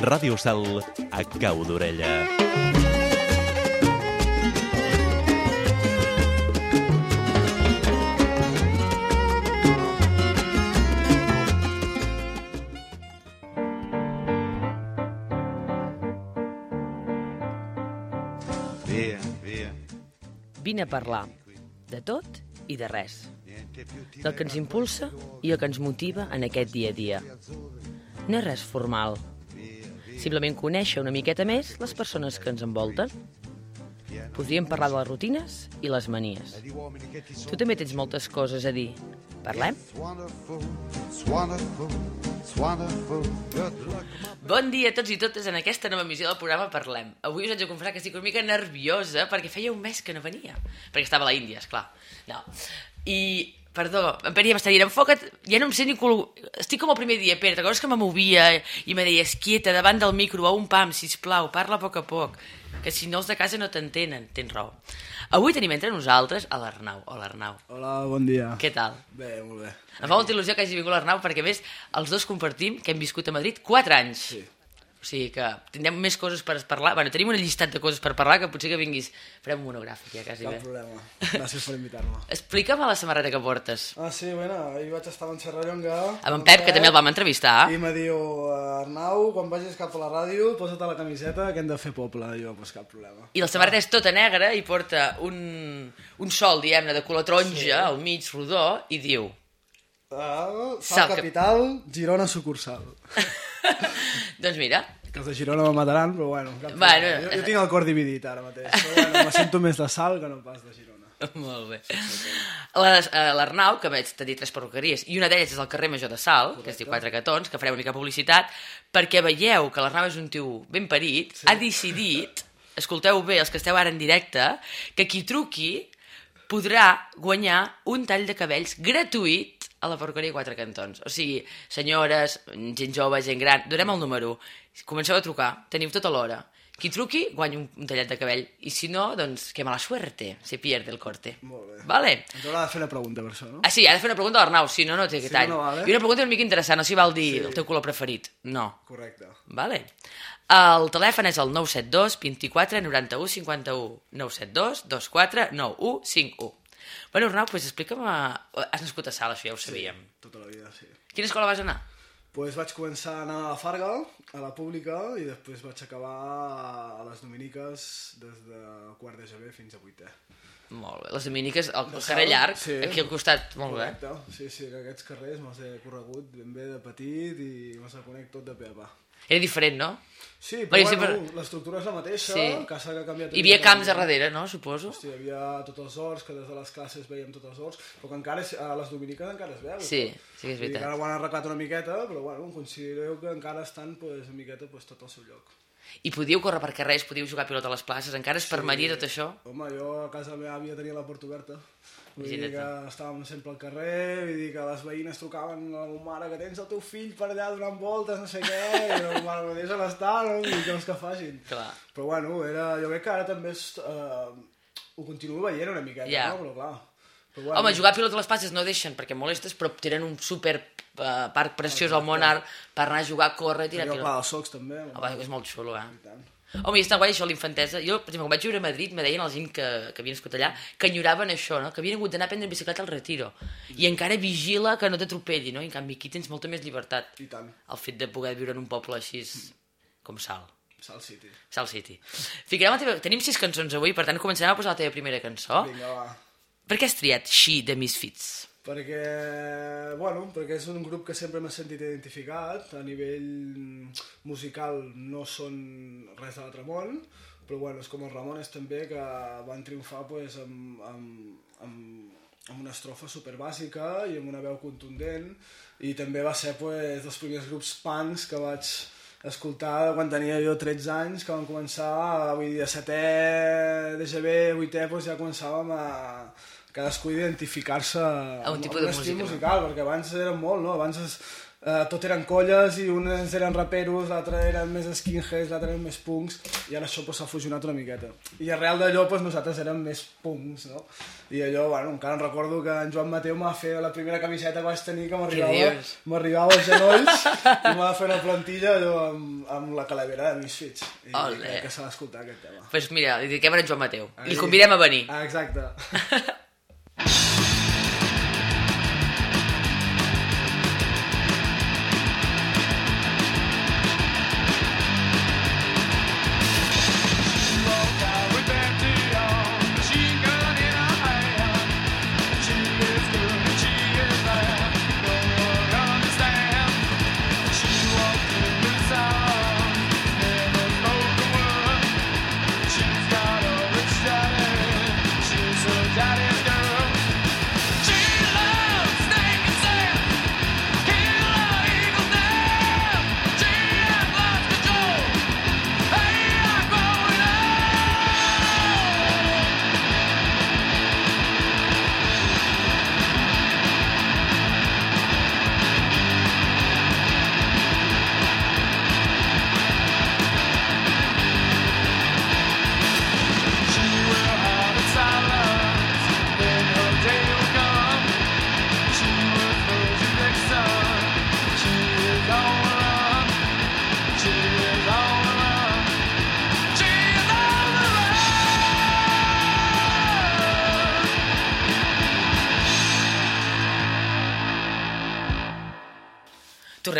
Ràdio Sal a cau d'orella. Vine a parlar de tot i de res. Del que ens impulsa i el que ens motiva en aquest dia a dia. No és res formal. Simplement conèixer una miqueta més les persones que ens envolten. Podríem parlar de les rutines i les manies. Tu també tens moltes coses a dir. Parlem? Bon dia a tots i totes en aquesta nova missió del programa Parlem. Avui us haig de confessar que estic una mica nerviosa perquè feia un mes que no venia. Perquè estava a la Índia, esclar. No. I, perdó, en Pere ja m'està dient, enfoca't, ja no em sé ni... Col... Estic com el primer dia, Pere, recordes que me movia i me deies, quieta, davant del micro, a un pam, sisplau, parla a poc a poc, que si no els de casa no t'entenen, tens raó. Avui tenim entre nosaltres a l'Arnau. Hola, Arnau. Hola, bon dia. Què tal? Bé, molt bé. Em fa molta il·lusió que hagi vingut l'Arnau perquè, a més, els dos compartim que hem viscut a Madrid 4 anys. Sí. O sigui que tindrem més coses per parlar. Bueno, tenim un llistat de coses per parlar que potser que vinguis... Farem un monogràfic, ja, quasi Cap bé. problema. Gràcies per invitar-me. Explica'm la samarreta que portes. Ah, sí, bueno, ahir vaig estar amb en Serrallonga. Amb en Pep, que també el vam entrevistar. I me diu, Arnau, quan vagis cap a la ràdio, posa't a la camiseta que hem de fer poble. I jo, doncs cap problema. I la samarreta és tota negra i porta un, un sol, diguem-ne, de color taronja sí. al mig, rodó, i diu... Ah, Sal Capital, Girona sucursal. doncs mira, Que els de Girona me mataran, però bueno. Cap Bueno, problema. jo, jo tinc el cor dividit ara mateix. Però bueno, me sento més de Sal que no pas de Girona. Molt bé. Eh, L'Arnau, que veig t'ha dit tres perruqueries, i una d'elles és el carrer Major de Sal, que es diu Quatre Catons, que farem una mica publicitat, perquè veieu que l'Arnau és un tio ben parit, sí. ha decidit, escolteu bé, els que esteu ara en directe, que qui truqui podrà guanyar un tall de cabells gratuït a la perruqueria Quatre Cantons. O sigui, senyores, gent jove, gent gran, donem el número. Comenceu a trucar, teniu tota l'hora. Qui truqui, guanya un, un tallet de cabell. I si no, doncs, que mala suerte, se pierde el corte. Molt bé. Vale? Ens haurà de fer una pregunta per això, no? Ah, sí, ha de fer una pregunta a l'Arnau, si no, no té Si tall. no, no vale. I una pregunta una mica interessant, no si val dir Sí. el teu color preferit. No. Correcte. Vale. El telèfon és el 972 24 91 51. 972 24 91 51. Bueno, Arnau, doncs explica'm... A... Has nascut a Sala, això ja ho sabíem. Tota la vida, sí. Quina escola vas anar? pues vaig començar a anar a la Farga, a la pública, i després vaig acabar a les Dominiques des de quart de GB fins a vuitè. Molt bé. Les Dominiques, el, De carrer Salt, llarg, sí. aquí al costat, molt bé. Correcte. Sí, sí, que aquests carrers me'ls he corregut ben bé de petit i me'ls conec tot de pe a pa. Era diferent, no? Sí, però bueno, sempre- l'estructura és la mateixa, Sí. que ha canviat... Hi havia camps a darrere, no? Suposo. Hosti, hi havia tots els horts, que des de les classes veiem tots els horts, però que encara és, a les dominiques encara es veu. Sí, sí que és veritat. Ara ho han arreglat una miqueta, però bueno, considereu que encara estan pues, una miqueta pues, tot al seu lloc. I podíeu córrer per carrers, podíeu jugar a pilota a les places, encara es permetia tot això? Home, jo a casa meva àvia tenia la porta oberta. Vull dir que estàvem sempre al carrer, vull dir que les veïnes trucaven a la mare que tens el teu fill per allà donant voltes, no sé què, i la mare, deixa'l estar, no? I què vols que facin? Clar. Però bueno, era, jo crec que ara també és, eh, ho continuo veient una miqueta, Ja. no? Però clar. Però, bueno, Home, jugar a pilota a les places no deixen perquè molestes, però tenen un super eh, parc preciós al Monart per anar a jugar, córrer i tirar Jo, pilota. clar, els socs també. Home, és molt xulo, eh? I tant. Home, i està guai això, l'infantesa. Jo, per exemple, quan vaig viure a Madrid, me deien la gent que, que havia nascut allà que enyoraven això, no? que havien hagut d'anar a prendre bicicleta al retiro. I encara vigila que no t'atropelli, no? I en canvi aquí tens molta més llibertat. I tant. El fet de poder viure en un poble així com Sal. Salt City. Sal City. Ficarem la teva... Tenim sis cançons avui, per tant començarem a posar la teva primera cançó. Vinga, va. Per què has triat She de Misfits? Perquè, bueno, perquè és un grup que sempre m'he sentit identificat, a nivell musical no són res de l'altre món, però bueno, és com els Ramones també, que van triomfar pues, amb, amb, amb, amb una estrofa super bàsica i amb una veu contundent, i també va ser pues, dels primers grups punks que vaig escoltar quan tenia jo 13 anys, que van començar, vull dir, a setè de GB, vuitè, doncs ja començàvem a, cadascú identificar-se a un tipus de estil música, no? musical, perquè abans eren molt, no? Abans es, eh, tot eren colles i uns eren raperos, l'altre eren més skinheads, l'altre eren més punks, i ara això pues, s'ha fusionat una miqueta. I arrel d'allò pues, nosaltres érem més punks, no? I allò, bueno, encara em recordo que en Joan Mateu m'ha fet la primera camiseta que vaig tenir que m'arribava als genolls i m'ha fet una plantilla allò amb, amb la calavera de Misfits. I Ole. crec que s'ha d'escoltar aquest tema. Doncs pues mira, li dediquem a Joan Mateu. I Ahí. el convidem a venir. Ah, exacte.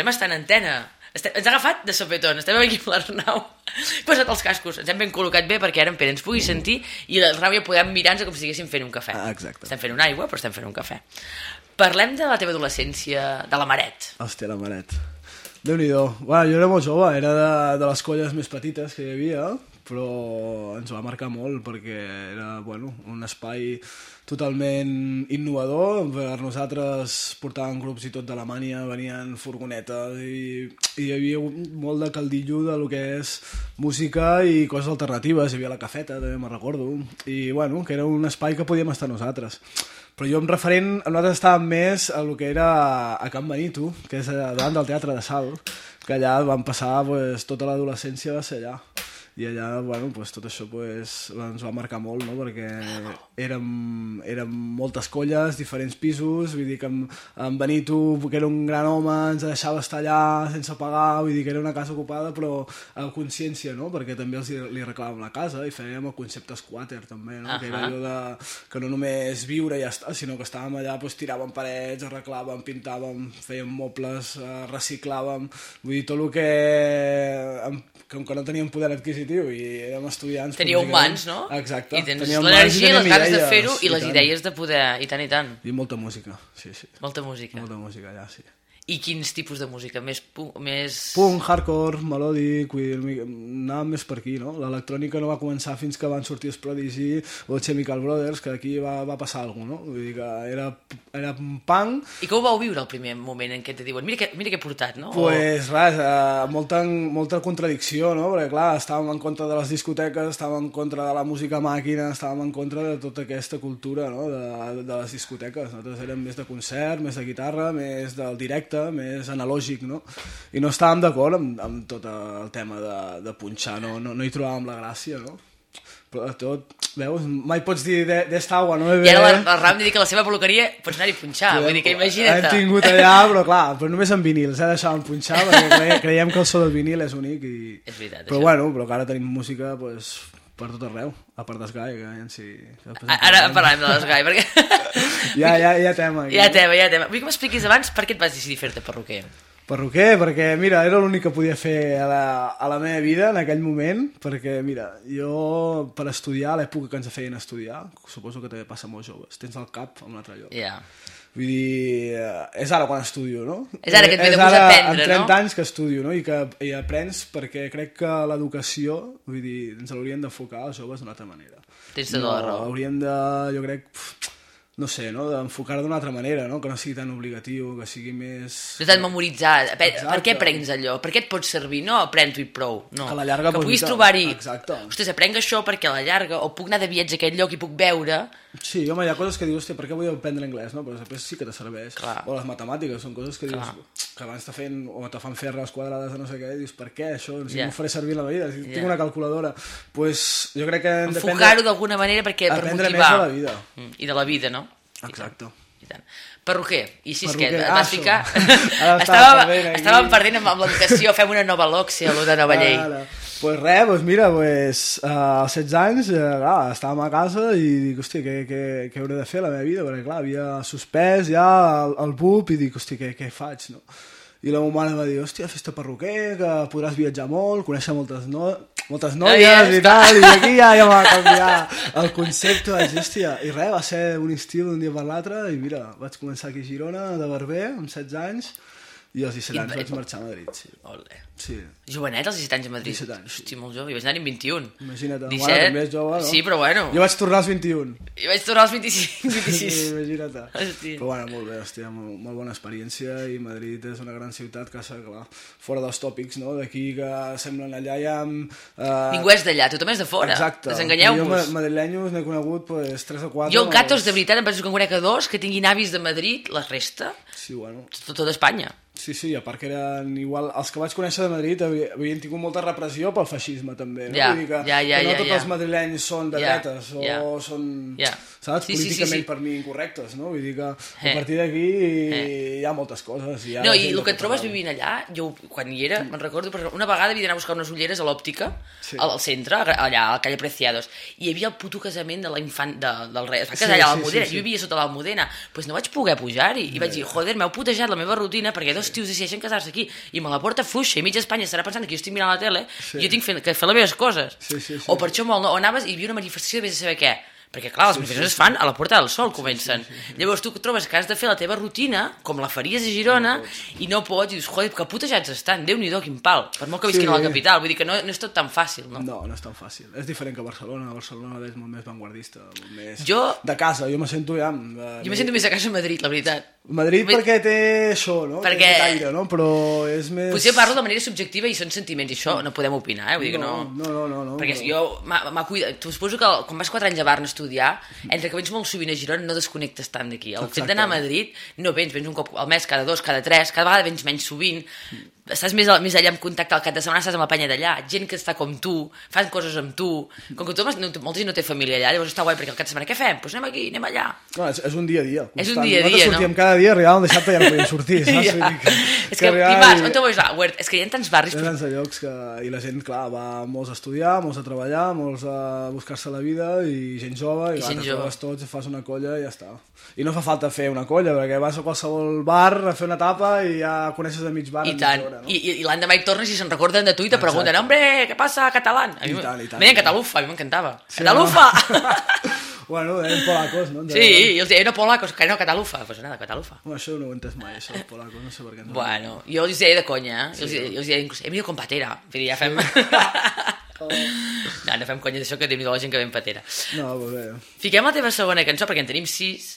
Tornem a estar en antena. Estem, ens ha agafat de sopetón, estem aquí amb l'Arnau. Posa't els cascos, ens hem ben col·locat bé perquè ara en Pere ens pugui sentir i l'Arnau ja podem mirar-nos com si estiguéssim fent un cafè. Ah, exacte. Estem fent una aigua, però estem fent un cafè. Parlem de la teva adolescència, de la Maret. Hòstia, la maret. Déu-n'hi-do. Bueno, jo era molt jove, era de, de les colles més petites que hi havia, però ens va marcar molt perquè era bueno, un espai totalment innovador. Per nosaltres portaven grups i tot d'Alemanya, venien furgonetes i, i hi havia molt de caldillo de lo que és música i coses alternatives. Hi havia la cafeta, també me'n recordo. I bueno, que era un espai que podíem estar nosaltres. Però jo, en referent, nosaltres estàvem més a lo que era a Can Benito, que és davant del Teatre de Sal, que allà vam passar pues, tota l'adolescència va ser allà. I allà, bueno, pues, tot això pues, ens va marcar molt, no? perquè érem, érem moltes colles, diferents pisos, vull dir que amb Benito, que era un gran home, ens deixava estar allà sense pagar, vull dir que era una casa ocupada, però amb consciència, no? perquè també els, li reclamàvem la casa i fèiem el concepte squatter també, no? que era allò de, que no només viure i ja està, sinó que estàvem allà, doncs, tiràvem parets, arreglàvem, pintàvem, fèiem mobles, eh, reciclàvem, vull dir, tot el que, amb- com que no teníem poder adquisitiu i érem estudiants... Teníeu mans, no? Exacte. I tens l'energia i les ganes de fer-ho i les tant. idees de poder... I tant, i tant. I molta música, sí, sí. Molta música. Molta música allà, sí. I quins tipus de música? Més... pu- més... Punk, hardcore, melòdic, vull dir, més per aquí, no? L'electrònica no va començar fins que van sortir els Prodigy o els Chemical Brothers, que aquí va, va passar alguna cosa, no? Vull dir que era, era punk, I com ho vau viure el primer moment en què te diuen mira què, mira què he portat, no? O- Pues res, eh, molta, molta contradicció, no? Perquè clar, estàvem en contra de les discoteques, estàvem en contra de la música màquina, estàvem en contra de tota aquesta cultura no? de, de les discoteques. Nosaltres érem més de concert, més de guitarra, més del directe, més analògic, no? I no estàvem d'acord amb, amb tot el tema de, de punxar, no? no? No hi trobàvem la gràcia, no? Però de tot, veus, mai pots dir de- d'esta agua, no? I ara la, la Ram diu que la seva peluqueria pots anar-hi punxar, vull dir que imagina't. Hem tingut allà, però clar, però només amb vinils, eh, deixàvem punxar, perquè cre- creiem que el so del vinil és únic. I... És veritat, Però això. bueno, però que ara tenim música pues, per tot arreu, a part d'Esgai, que ja en si... Ara parlarem de l'Esgai, perquè... Ja, ja, ja tema. Aquí. Ja tema, ja tema. Vull que m'expliquis abans per què et vas decidir fer-te perruquer. Perruquer, perquè, mira, era l'únic que podia fer a la, a la meva vida en aquell moment, perquè, mira, jo per estudiar, a l'època que ens feien estudiar, suposo que també passa a molts joves, tens el cap en un altre lloc. Ja. Vull dir, eh, és ara quan estudio, no? És ara que et ve de gust ara, aprendre, amb 30 no? anys que estudio, no? I que i aprens perquè crec que l'educació, vull dir, ens l'haurien d'enfocar els joves d'una altra manera. Tens tota la raó. Hauríem de, jo crec, pf, no sé, no? d'enfocar-ho d'una altra manera, no? que no sigui tan obligatiu, que sigui més... No t'han memoritzat. Per, per Exacte. què aprens allò? Per què et pot servir? No aprens-ho i prou. No. Que a la llarga, que puguis trobar-hi... exacte. Ostres, aprenc això perquè a la llarga, o puc anar de viatge a aquest lloc i puc veure... Sí, home, hi ha coses que dius, hòstia, per què vull aprendre anglès, no? Però després sí que te serveix. Clar. O les matemàtiques, són coses que dius, Clar. que abans te fent, o te fan fer arrels quadrades de no sé què, i dius, per què això? Si yeah. m'ho faré servir la vida, si Ja. tinc una calculadora. Doncs pues, jo crec que Enfocar-ho d'alguna manera perquè per aprendre motivar. més de la vida. Mm, I de la vida, no? Exacte. I tant. Perruquer, i si és que et vas ficar... Estàvem, perdent estàvem perdent amb, amb l'educació, fem una nova lòxia, allò de nova llei. Ara. Pues res, pues mira, pues, uh, als 16 anys, uh, clar, estàvem a casa i dic, hòstia, què, què, què hauré de fer la meva vida? Perquè, clar, havia suspès ja el, el BUP i dic, hòstia, què, què faig, no? I la meva mare va dir, hòstia, fes-te perruquer, que podràs viatjar molt, conèixer moltes, no... moltes noies ja i tal, i aquí ja, ja va canviar. El concepte, dir, hòstia, i res, va ser un estiu d'un dia per l'altre, i mira, vaig començar aquí a Girona, de barber, amb 16 anys, i als 17 I- anys vaig marxar a Madrid, sí. Ole. Sí, Jovenet, als 17 anys a Madrid. 17 anys, sí. Hosti, molt jove. I vaig anar-hi amb 21. imagina't. 17. Bueno, també és jove, no? Sí, però bueno. Jo vaig tornar als 21. I vaig tornar als 25, 26. Imagina't. Hosti. Però bueno, molt bé, hòstia, molt, molt bona experiència i Madrid és una gran ciutat que, clar, fora dels tòpics, no? D'aquí que semblen allà ja amb... Uh, Ningú és d'allà, tothom és de fora. Exacte. Jo Desenganyeu-vos. ma- madrilenyos n'he conegut pues, 3 o 4. Jo, gatos, de veritat, em penso que en conec a dos que tinguin avis de Madrid, la resta, Sí, bueno. tot, tot Espanya. Sí, sí, a part que eren igual... Els que vaig conèixer de Madrid havi- havien tingut molta repressió pel feixisme, també. No? Ja, Vull dir que, ja, ja, que no tots els madrilenys són de Ja, dretes o ja. són, Ja. Saps, Sí, sí, sí, políticament sí. per mi incorrectes, no? Vull dir que Eh. a partir d'aquí Eh. hi ha moltes coses. Hi ha No, la i el que et trobes vivint allà, jo quan hi era, me'n recordo, perquè una vegada havia d'anar a buscar unes ulleres a l'òptica, Sí. al, al centre, allà, al calle Preciados, i hi havia el puto casament de la infant, de, del rei, es va Sí, casar allà a sí, l'Almudena, sí, sí. jo vivia sota l'Almudena, doncs pues no vaig poder pujar-hi, i vaig dir, joder, m'heu putejat la meva rutina perquè dos tios decideixen casar-se aquí, i me la porta fluixa, i mitja Espanya estarà pensant que jo estic mirant la tele, Sí. i jo tinc fer, que fer les meves coses. Sí, sí, sí. O per això molt, no? o anaves i hi havia una manifestació de vés a saber què, perquè clar, les manifestacions es fan a la Porta del Sol, comencen. Llavors tu trobes que has de fer la teva rutina, com la faries a Girona, i no pots, i dius, joder, que putejats estan, déu-n'hi-do, quin pal, per molt que visquin Sí. a la capital, vull dir que no, no és tot tan fàcil, no? No, no és tan fàcil. És diferent que Barcelona. Barcelona és molt més vanguardista, molt més... Jo- De casa, jo me sento ja... eh, Jo me sento més a casa a Madrid, la veritat. Madrid Vull- perquè té això, no? Perquè- Té aire, no? Però és més... Potser parlo de manera subjectiva i són sentiments, i això no podem opinar, eh? Vull dir que no... No, no, no, no, Perquè però- jo m'ha cuidat... Tu suposo que quan vas 4 anys a Barna a estudiar, entre que vens molt sovint a Girona no desconnectes tant d'aquí. El fet Exacte. d'anar a Madrid no vens, vens un cop al mes, cada dos, cada tres, cada vegada vens menys sovint, estàs més, més allà en contacte al cap de setmana, estàs amb la penya d'allà, gent que està com tu, fan coses amb tu, com que tu, no, molta gent no té família allà, llavors està guai perquè al cap de setmana, què fem? Doncs pues anem aquí, anem allà. No, és, és un dia a dia. És un constant. dia a Nosaltres dia, sortíem no? cada dia, arribàvem dissabte i ja no podíem sortir, saps? Ja. Que, És que arribava dimarts, i- on te vols anar? És que hi ha tants barris... Hi ha tants de llocs que... I la gent, clar, va molts a estudiar, molts a treballar, molts a buscar-se la vida, i gent jove, i, I te jove. trobes tots, fas una colla i ja està. I no fa falta fer una colla, perquè vas a qualsevol bar a fer una tapa i ja coneixes de mig bar I tant. hora, no? I, i, i l'endemà hi tornes i se'n recorden de tu i te pregunten, hombre, què passa, català? A mi I tant, i tant, i tant. catalufa, a mi m'encantava. Sí, Catalufa! bueno, eren polacos, no? Sí, i els deia, no polacos, que no, catalufa. Pues nada, catalufa. Bueno, això no ho he entès mai, això, polacos, no sé per què. ho Bueno, jo els deia de conya, eh? Jo els, jo els deia, inclús, he venido con patera. Vull dir, ja fem... no, no fem conya d'això, que déu nhi la gent que ve patera. No, però bé. Fiquem la teva segona cançó, perquè en tenim sis.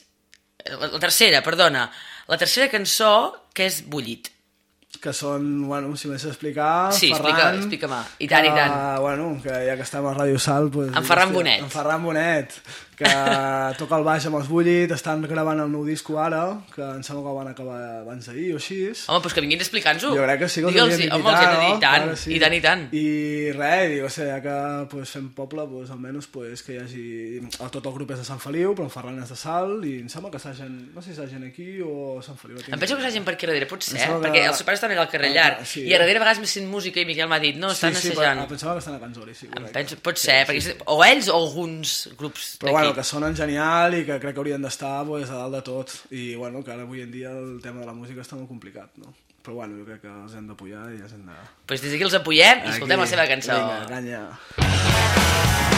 La, la tercera, perdona. La tercera cançó, que és Bullit. que són, bueno, si m'has d'explicar, Sí, explica- explica-me. I tant, i que, tant. Bueno, que ja que estem a Ràdio Sal... Pues, En Ferran Bonet. En Ferran Bonet, que toca el baix amb els Bullit, estan gravant el nou disco ara, que em sembla que el van acabar abans d'ahir o així. Home, doncs que vinguin explicant-ho. Jo crec que sí que els Digue'ls, hauríem home, els hem de dir, no? i tant, sí. i tant, i tant. I res, dic, o sigui, ja que pues, fem poble, pues, almenys pues, que hi hagi... El, tot el grup és de Sant Feliu, però en Ferran és de Sal, i em sembla que s'hagen... No sé si s'hagen aquí o Sant Feliu. Em penso que s'hagin per aquí darrere, pot ser, Em eh? que- perquè els pares estan allà al carrer Ah, llarg, sí. i a darrere a vegades m'he sent música i Miquel m'ha dit, no, estan sí, sí, assajant. però, em sembla que estan a Canzori, sí. Em penso, pot ser, perquè és- o ells o alguns grups Però bueno, que sonen genial i que crec que haurien d'estar pues, a dalt de tot. I bueno, que ara avui en dia el tema de la música està molt complicat, no? Però bueno, jo crec que els hem d'apoyar i els hem de... Pues des d'aquí els apoyem i escoltem la seva cançó. Vinga, canya.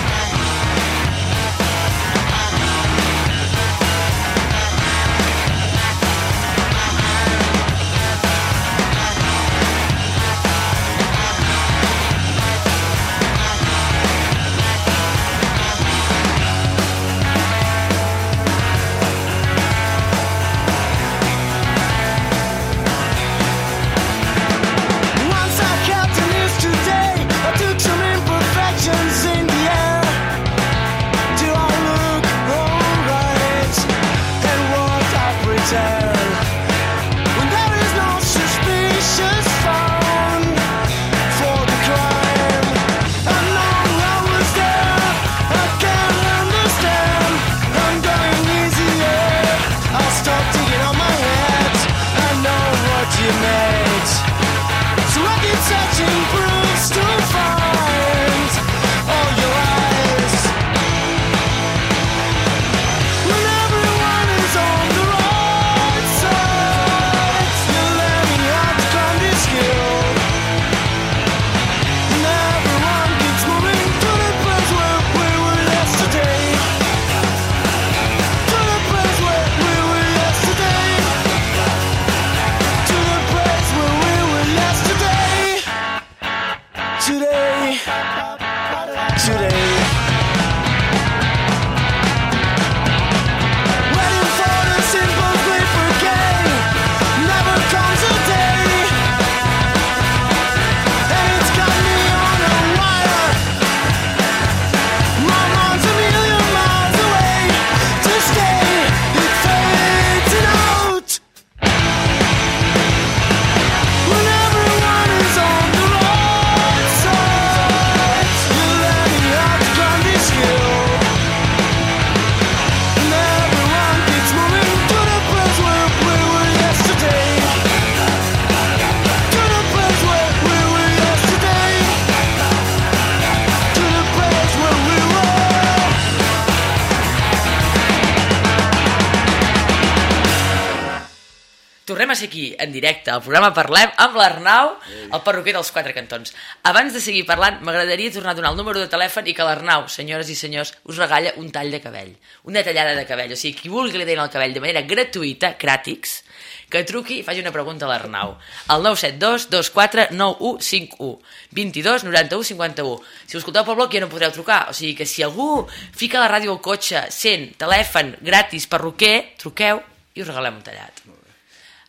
Al programa Parlem, amb l'Arnau, el perruquer dels Quatre Cantons. Abans de seguir parlant, m'agradaria tornar a donar el número de telèfon i que l'Arnau, senyores i senyors, us regalla un tall de cabell. Una tallada de cabell. O sigui, qui vulgui que li el cabell de manera gratuïta, cràtics, que truqui i faci una pregunta a l'Arnau. Al 972 24 9151 22 91 51. Si ho escolteu pel bloc ja no podreu trucar. O sigui que si algú fica la ràdio al cotxe, sent, telèfon, gratis, perruquer, truqueu i us regalem un tallat.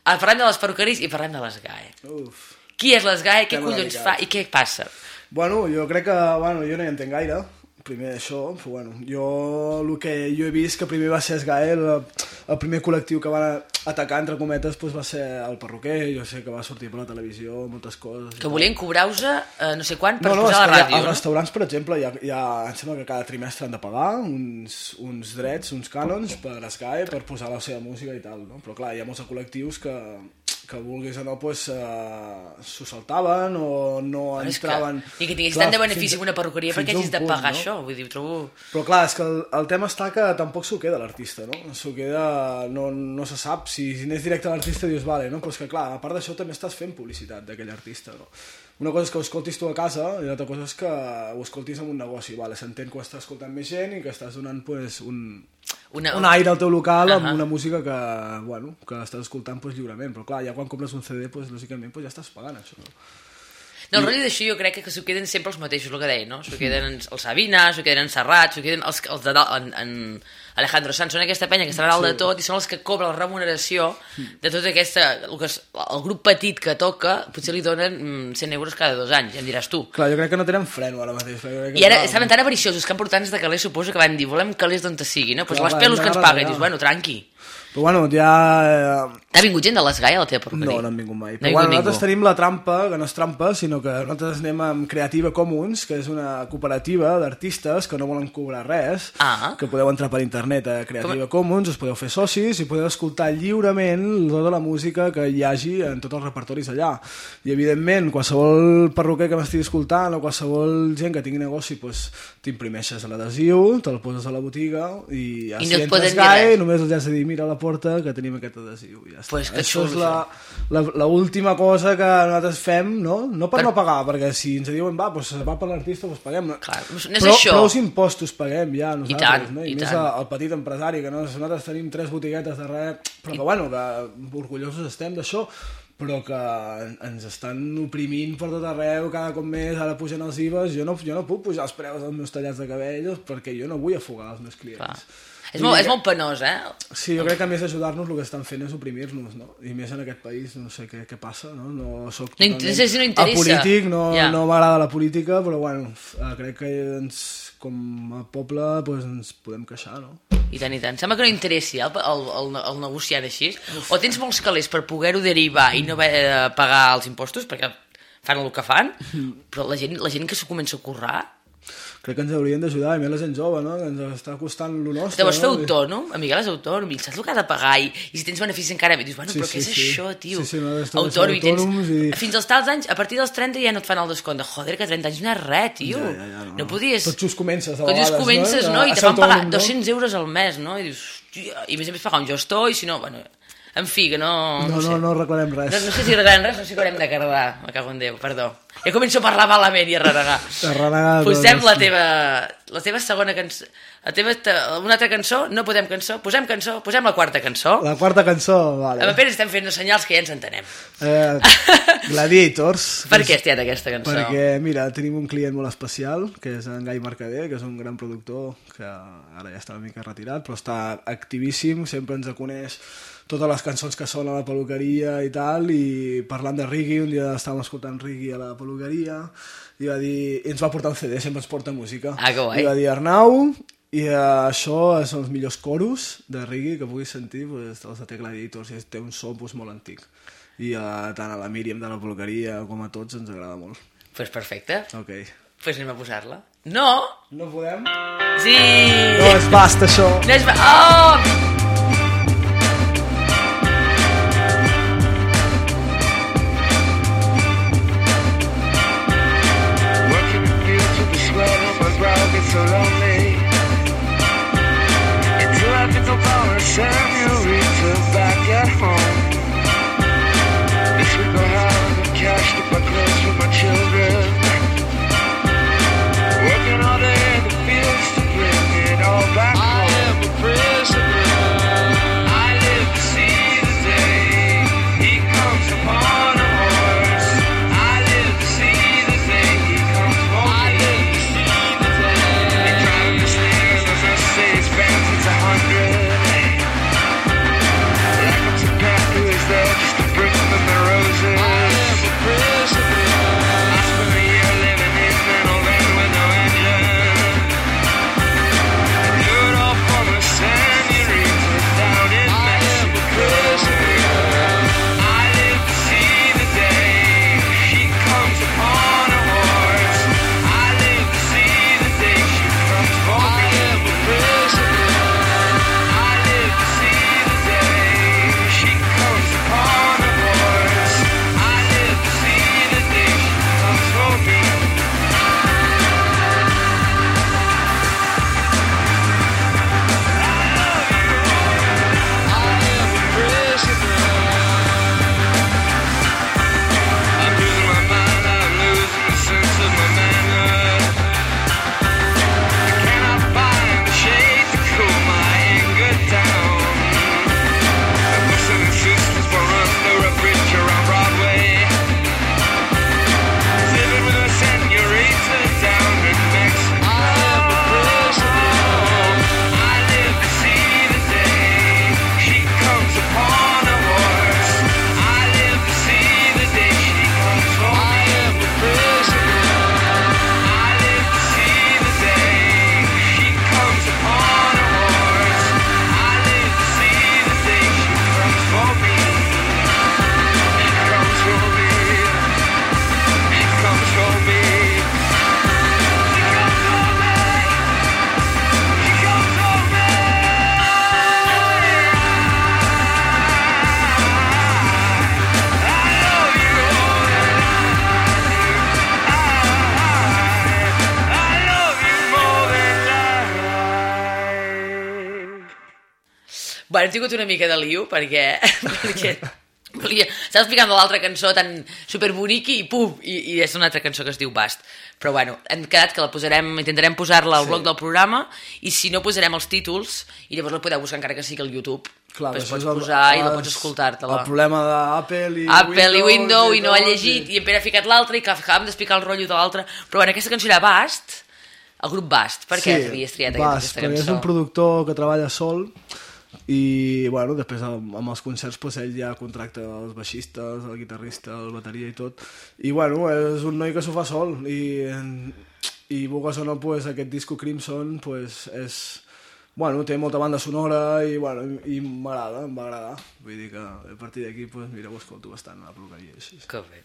Ah, parlem de les perruqueries i parlem de les GAE. Uf. Qui és les GAE, què collons fa i què passa? Bueno, jo crec que... Bueno, jo no hi entenc gaire, primer això, però bueno, jo el que jo he vist que primer va ser SGAE, el, primer col·lectiu que van atacar, entre cometes, doncs va ser el perruquer, jo sé que va sortir per la televisió, moltes coses... Que volien cobrar-vos eh, no sé quan per no, no, posar la ràdio, als no? restaurants, per exemple, hi ha, em sembla que cada trimestre han de pagar uns, uns drets, uns cànons per Sky, per posar la seva música i tal, no? Però clar, hi ha molts col·lectius que, que vulguis o no, pues, uh, s'ho saltaven o no Però és que, entraven... ni que tinguis Clar, tant de fins- benefici amb una perruqueria fins perquè hagis de punt, pagar no? això. Vull dir, trobo... Però clar, és que el, el tema està que tampoc s'ho queda l'artista, no? S'ho queda... No, no se sap. Si, si n'és directe a l'artista dius, vale, no? Però és que clar, a part d'això també estàs fent publicitat d'aquell artista, no? Una cosa és que ho escoltis tu a casa i l'altra cosa és que ho escoltis en un negoci, vale? S'entén que ho estàs escoltant més gent i que estàs donant, pues, un, Una, un aire al teu local amb Ahà. una música que, bueno, que estàs escoltant pues, lliurement. Però clar, ja quan compres un CD, pues, lògicament, pues, ja estàs pagant això, no? No, el rotllo d'això jo crec que s'ho queden sempre els mateixos, el que deia, no? S'ho queden en- els Sabina, s'ho queden en Serrat, s'ho queden els, els de dalt, en, en Alejandro Sanz, són aquesta penya que estan a dalt de tot i són els que cobren la remuneració de tota aquesta... El, que és, el grup petit que toca, potser li donen mm, 100 euros cada dos anys, ja em diràs tu. Clar, jo crec que no tenen freno ara mateix. que, I ara clar, estaven tan avariciosos que han portat de calés, suposo que van dir, volem calés d'on te sigui, no? Doncs Clar, les pelos que ens paguen. dius, bueno, tranqui. Però bueno, ja... eh, T'ha vingut gent de les GAE a la teva perruqueria? No, no han vingut mai. No Però bueno, ningú. nosaltres tenim la trampa, que no és trampa, sinó que nosaltres anem amb Creativa Commons, que és una cooperativa d'artistes que no volen cobrar res, Ah. que podeu entrar per internet a Creativa Commons, us podeu fer socis i podeu escoltar lliurement tota la música que hi hagi en tots els repertoris allà. I evidentment, qualsevol perruquer que m'estigui escoltant o qualsevol gent que tingui negoci, doncs, t'imprimeixes l'adhesiu, te'l poses a la botiga i ja I si no et entres res. només els has de dir mira la porta que tenim aquest adhesiu. I ja està. Pues que Això xulo, és la, la, la última cosa que nosaltres fem, no? No per, Per- no pagar, perquè si ens diuen, va, doncs va per l'artista, doncs paguem. Clar, no és però, això. Prou impostos paguem ja nosaltres, tant, no? I, i més tant. el petit empresari, que no, nosaltres tenim tres botiguetes darrere, però que, bueno, que orgullosos estem d'això, però que ens estan oprimint per tot arreu, cada cop més, ara pugen els IVAs, jo no, jo no puc pujar els preus dels meus tallats de cabell perquè jo no vull afogar els meus clients. Clar. És molt, és molt penós, eh? Sí, jo crec que a més ajudar-nos el que estan fent és oprimir-nos, no? I més en aquest país, no sé què, què passa, no? No soc No in- no sé si no interessa. apolític, no, Ja. no m'agrada la política, però bueno, eh, crec que ens, com a poble pues, ens podem queixar, no? I tant, i tant. Sembla que no interessi el, el, el, el negociar així. O tens molts calés per poder-ho derivar i no haver de pagar els impostos, perquè fan el que fan, però la gent, la gent que s'ho comença a currar... Crec que ens haurien d'ajudar, i més la gent jove, no? Que ens està costant lo nostre, fer no? autònom? A Miguel és autònom, i saps el que has de pagar? I, i si tens beneficis encara dius, bueno, Sí, però què sí, és sí. això, tio? Sí, sí, no, autònom, i tens... i- Fins als tals anys, a partir dels 30 ja no et fan el descompte. Joder, que 30 anys no és res, tio. Ja, ja, ja, no. no podies... Tot just comences, de Tot just vegades, comences, no? no? A I te fan pagar autònom, no? 200 euros al mes, no? I dius, hòstia, i a més a més pagar un gestor, i si no, bueno... En fi, que no... No, sé. no, no arreglarem res. No, no sé si arreglarem res, no sé que haurem de cardar. Me cago en Déu, perdó. Ja començo a parlar malament i a renegar. A renegar, Posem la teva, la teva segona cançó. La teva, una altra cançó, no podem cançó, posem cançó, posem la quarta cançó. La quarta cançó, vale. Amb apenas estem fent senyals que ja ens entenem. Eh, Gladiators. Per què has triat aquesta cançó? Perquè, mira, tenim un client molt especial, que és en Gai Mercader, que és un gran productor que ara ja està una mica retirat, però està activíssim, sempre ens coneix totes les cançons que sonen a la peluqueria i tal, i parlant de reggae, un dia estàvem escoltant reggae a la peluqueria, i va dir, i ens va portar un CD, sempre ens porta música. Ah, que guai. I va dir, Arnau, i uh, això són els millors coros de reggae que puguis sentir, pues, els de The Gladiators, i té un so pues, molt antic. I uh, tant a la Míriam de la peluqueria com a tots ens agrada molt. Doncs pues perfecte. Ok. Doncs pues anem a posar-la. No! No podem? Sí! No, és basta, això. No és... Oh! Hem tingut una mica de liu perquè... perquè volia... Estava explicant l'altra cançó tan superboniqui i pum, i, i és una altra cançó que es diu Bast. Però bueno, hem quedat que la posarem, intentarem posar-la al Sí. blog del programa i si no posarem els títols i llavors la podeu buscar encara que sigui al YouTube. Clar, pues això pots el- posar i la el- pots escoltar-te-la. El problema d'Apple i Apple i Windows i no ha llegit i en Pere ha ficat l'altre i que acabem d'explicar el rotllo de l'altre però bueno, aquesta cançó era Bast el grup Bast, per què havies triat Bas, aquesta perquè cançó? és un productor que treballa sol i bueno, després amb, els concerts pues, ell ja contracta els baixistes, el guitarrista, el bateria i tot i bueno, és un noi que s'ho fa sol i, i vulguis o no pues, aquest disco Crimson pues, és bueno, té molta banda sonora i, bueno, i, m'agrada, em va agradar vull dir que a partir d'aquí pues, mira, ho escolto bastant a la peluqueria així. Que bé.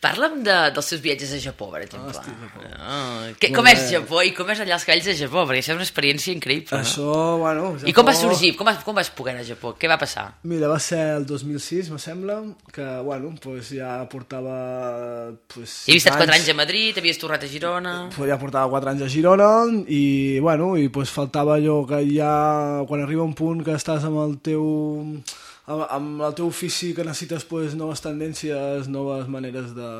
Parla'm de, dels seus viatges a Japó, per exemple. Hosti, Japó. Ah, que, com és. Japó i com és allà els cavalls de Japó? Perquè això és una experiència increïble, no? Això, bueno... I com va Japó- sorgir? Com, vas, com vas poder anar a Japó? Què va passar? Mira, va ser el 2006, me sembla, que, bueno, pues ja portava... Pues, Hi havies estat 4 anys a Madrid, havies tornat a Girona... Pues ja portava 4 anys a Girona i, bueno, i pues faltava allò que ja, quan arriba un punt que estàs amb el teu amb, amb el teu ofici que necessites pues, noves tendències, noves maneres de,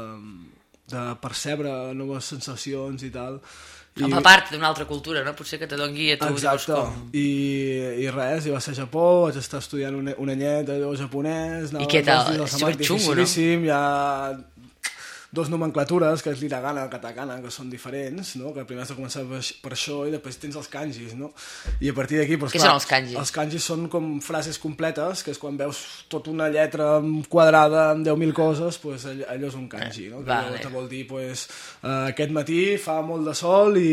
de percebre noves sensacions i tal. I... A part d'una altra cultura, no? Potser que te doni a tu Exacte, com... I, i res, i va ser a Japó, vaig estar estudiant un, un anyet allò japonès, anava què tal? superxungo, no? dificilíssim, ha dos nomenclatures, que és l'hiragana i el katakana, que són diferents, no? que primer has de començar per, això i després tens els kanjis, no? I a partir d'aquí... Doncs, Què clar, són els kanjis? Els kanjis són com frases completes, que és quan veus tota una lletra quadrada amb 10.000 coses, doncs allò, és un kanji, no? Que Vale. allò te vol dir, doncs, eh, aquest matí fa molt de sol i...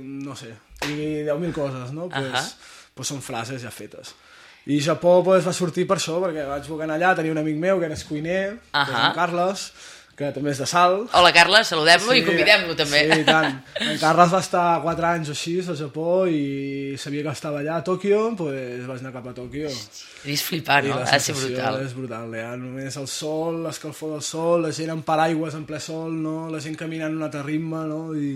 no sé, i 10.000 coses, no? Pues, Ahà. pues són frases ja fetes. I Japó pues, va sortir per això, perquè vaig voler anar allà, tenia un amic meu que era cuiner, que és Ahà. en Carles, que també és de Salt. Hola, Carla, saludem-lo i convidem-lo també. Sí, i tant. En Carles va estar 4 anys o així a Japó i sabia que estava allà a Tòquio, pues vaig anar cap a Tòquio. És flipar, I no? Ha de ser brutal. és brutal, eh? només el sol, l'escalfor del sol, la gent amb paraigües en ple sol, no? la gent caminant en un altre ritme, no? i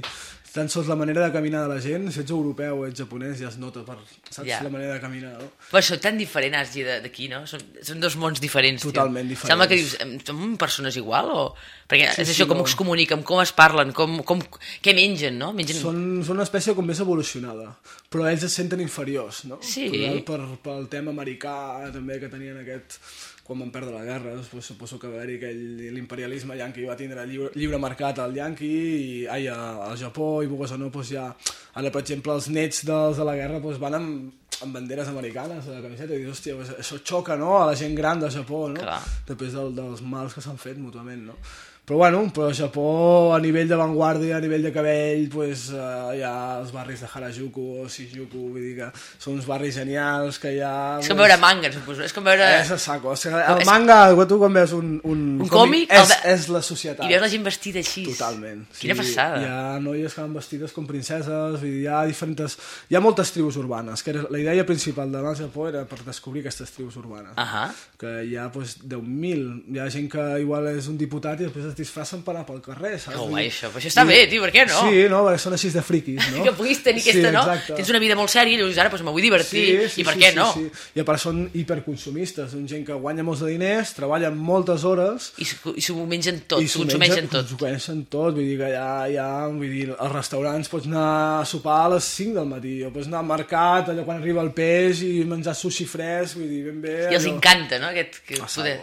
tan sols la manera de caminar de la gent, si ets europeu o ets japonès ja es nota per, saps, Ja. la manera de caminar, no? Però són tan diferent, dit, d'aquí, no? Són, són dos mons diferents, Totalment tio. diferents. Sembla que dius, som persones igual, o... Perquè Sí, és sí, això, com no. es comuniquen, com es parlen, com, com... què mengen, no? Mengen... Són, són una espècie com més evolucionada, però ells es senten inferiors, no? Sí. Per, pel tema americà, també, que tenien aquest... Quan van perdre la guerra, doncs, suposo que va haver-hi aquell... L'imperialisme yanqui va tindre lliure, lliure mercat al yanqui i ai, a, al Japó, i vulguis o no, doncs ja... Ara, per exemple, els nets dels de la guerra doncs, van amb, amb banderes americanes a la camiseta i dius, hòstia, doncs, això xoca, no?, a la gent gran de Japó, no? Clar. Després del, dels mals que s'han fet mútuament, no? Però bueno, però a Japó a nivell d'avantguàrdia, a nivell de cabell, pues, uh, hi ha els barris de Harajuku o Shinjuku, vull dir que són uns barris genials que hi ha... És com veure manga, suposo. És com veure... És a saco. O sigui, el És- manga, tu quan veus un, un, Un còmic, el és, de- és la societat. I veus la gent vestida així. Totalment. Quina passada. Hi ha noies que van vestides com princeses, vull dir, hi ha diferents... Hi ha moltes tribus urbanes, que era, la idea principal de al Japó era per descobrir aquestes tribus urbanes. Ahà. Que hi ha pues, 10.000, hi ha gent que igual és un diputat i després es disfressen per anar pel carrer, saps? Que guai, això. Però això està bé, tio, per què no? Sí, no, perquè són així de friquis, no? Que puguis tenir aquesta, sí, no? exacte. Tens una vida molt sèria i llavors ara doncs, me vull divertir i per què no? Sí. I a part són hiperconsumistes, són gent que guanya molts de diners, treballen moltes hores I s'ho- i s'ho mengen tot, i s'ho consumeixen mengen- tot. Consumeixen tot, vull dir que ja, ja, vull dir, als restaurants pots anar a sopar a les 5 del matí, o pots anar al mercat, allò quan arriba el peix i menjar sushi fresc, vull dir, ben bé... I els allò- encanta, no? Aquest, que Ah, poder...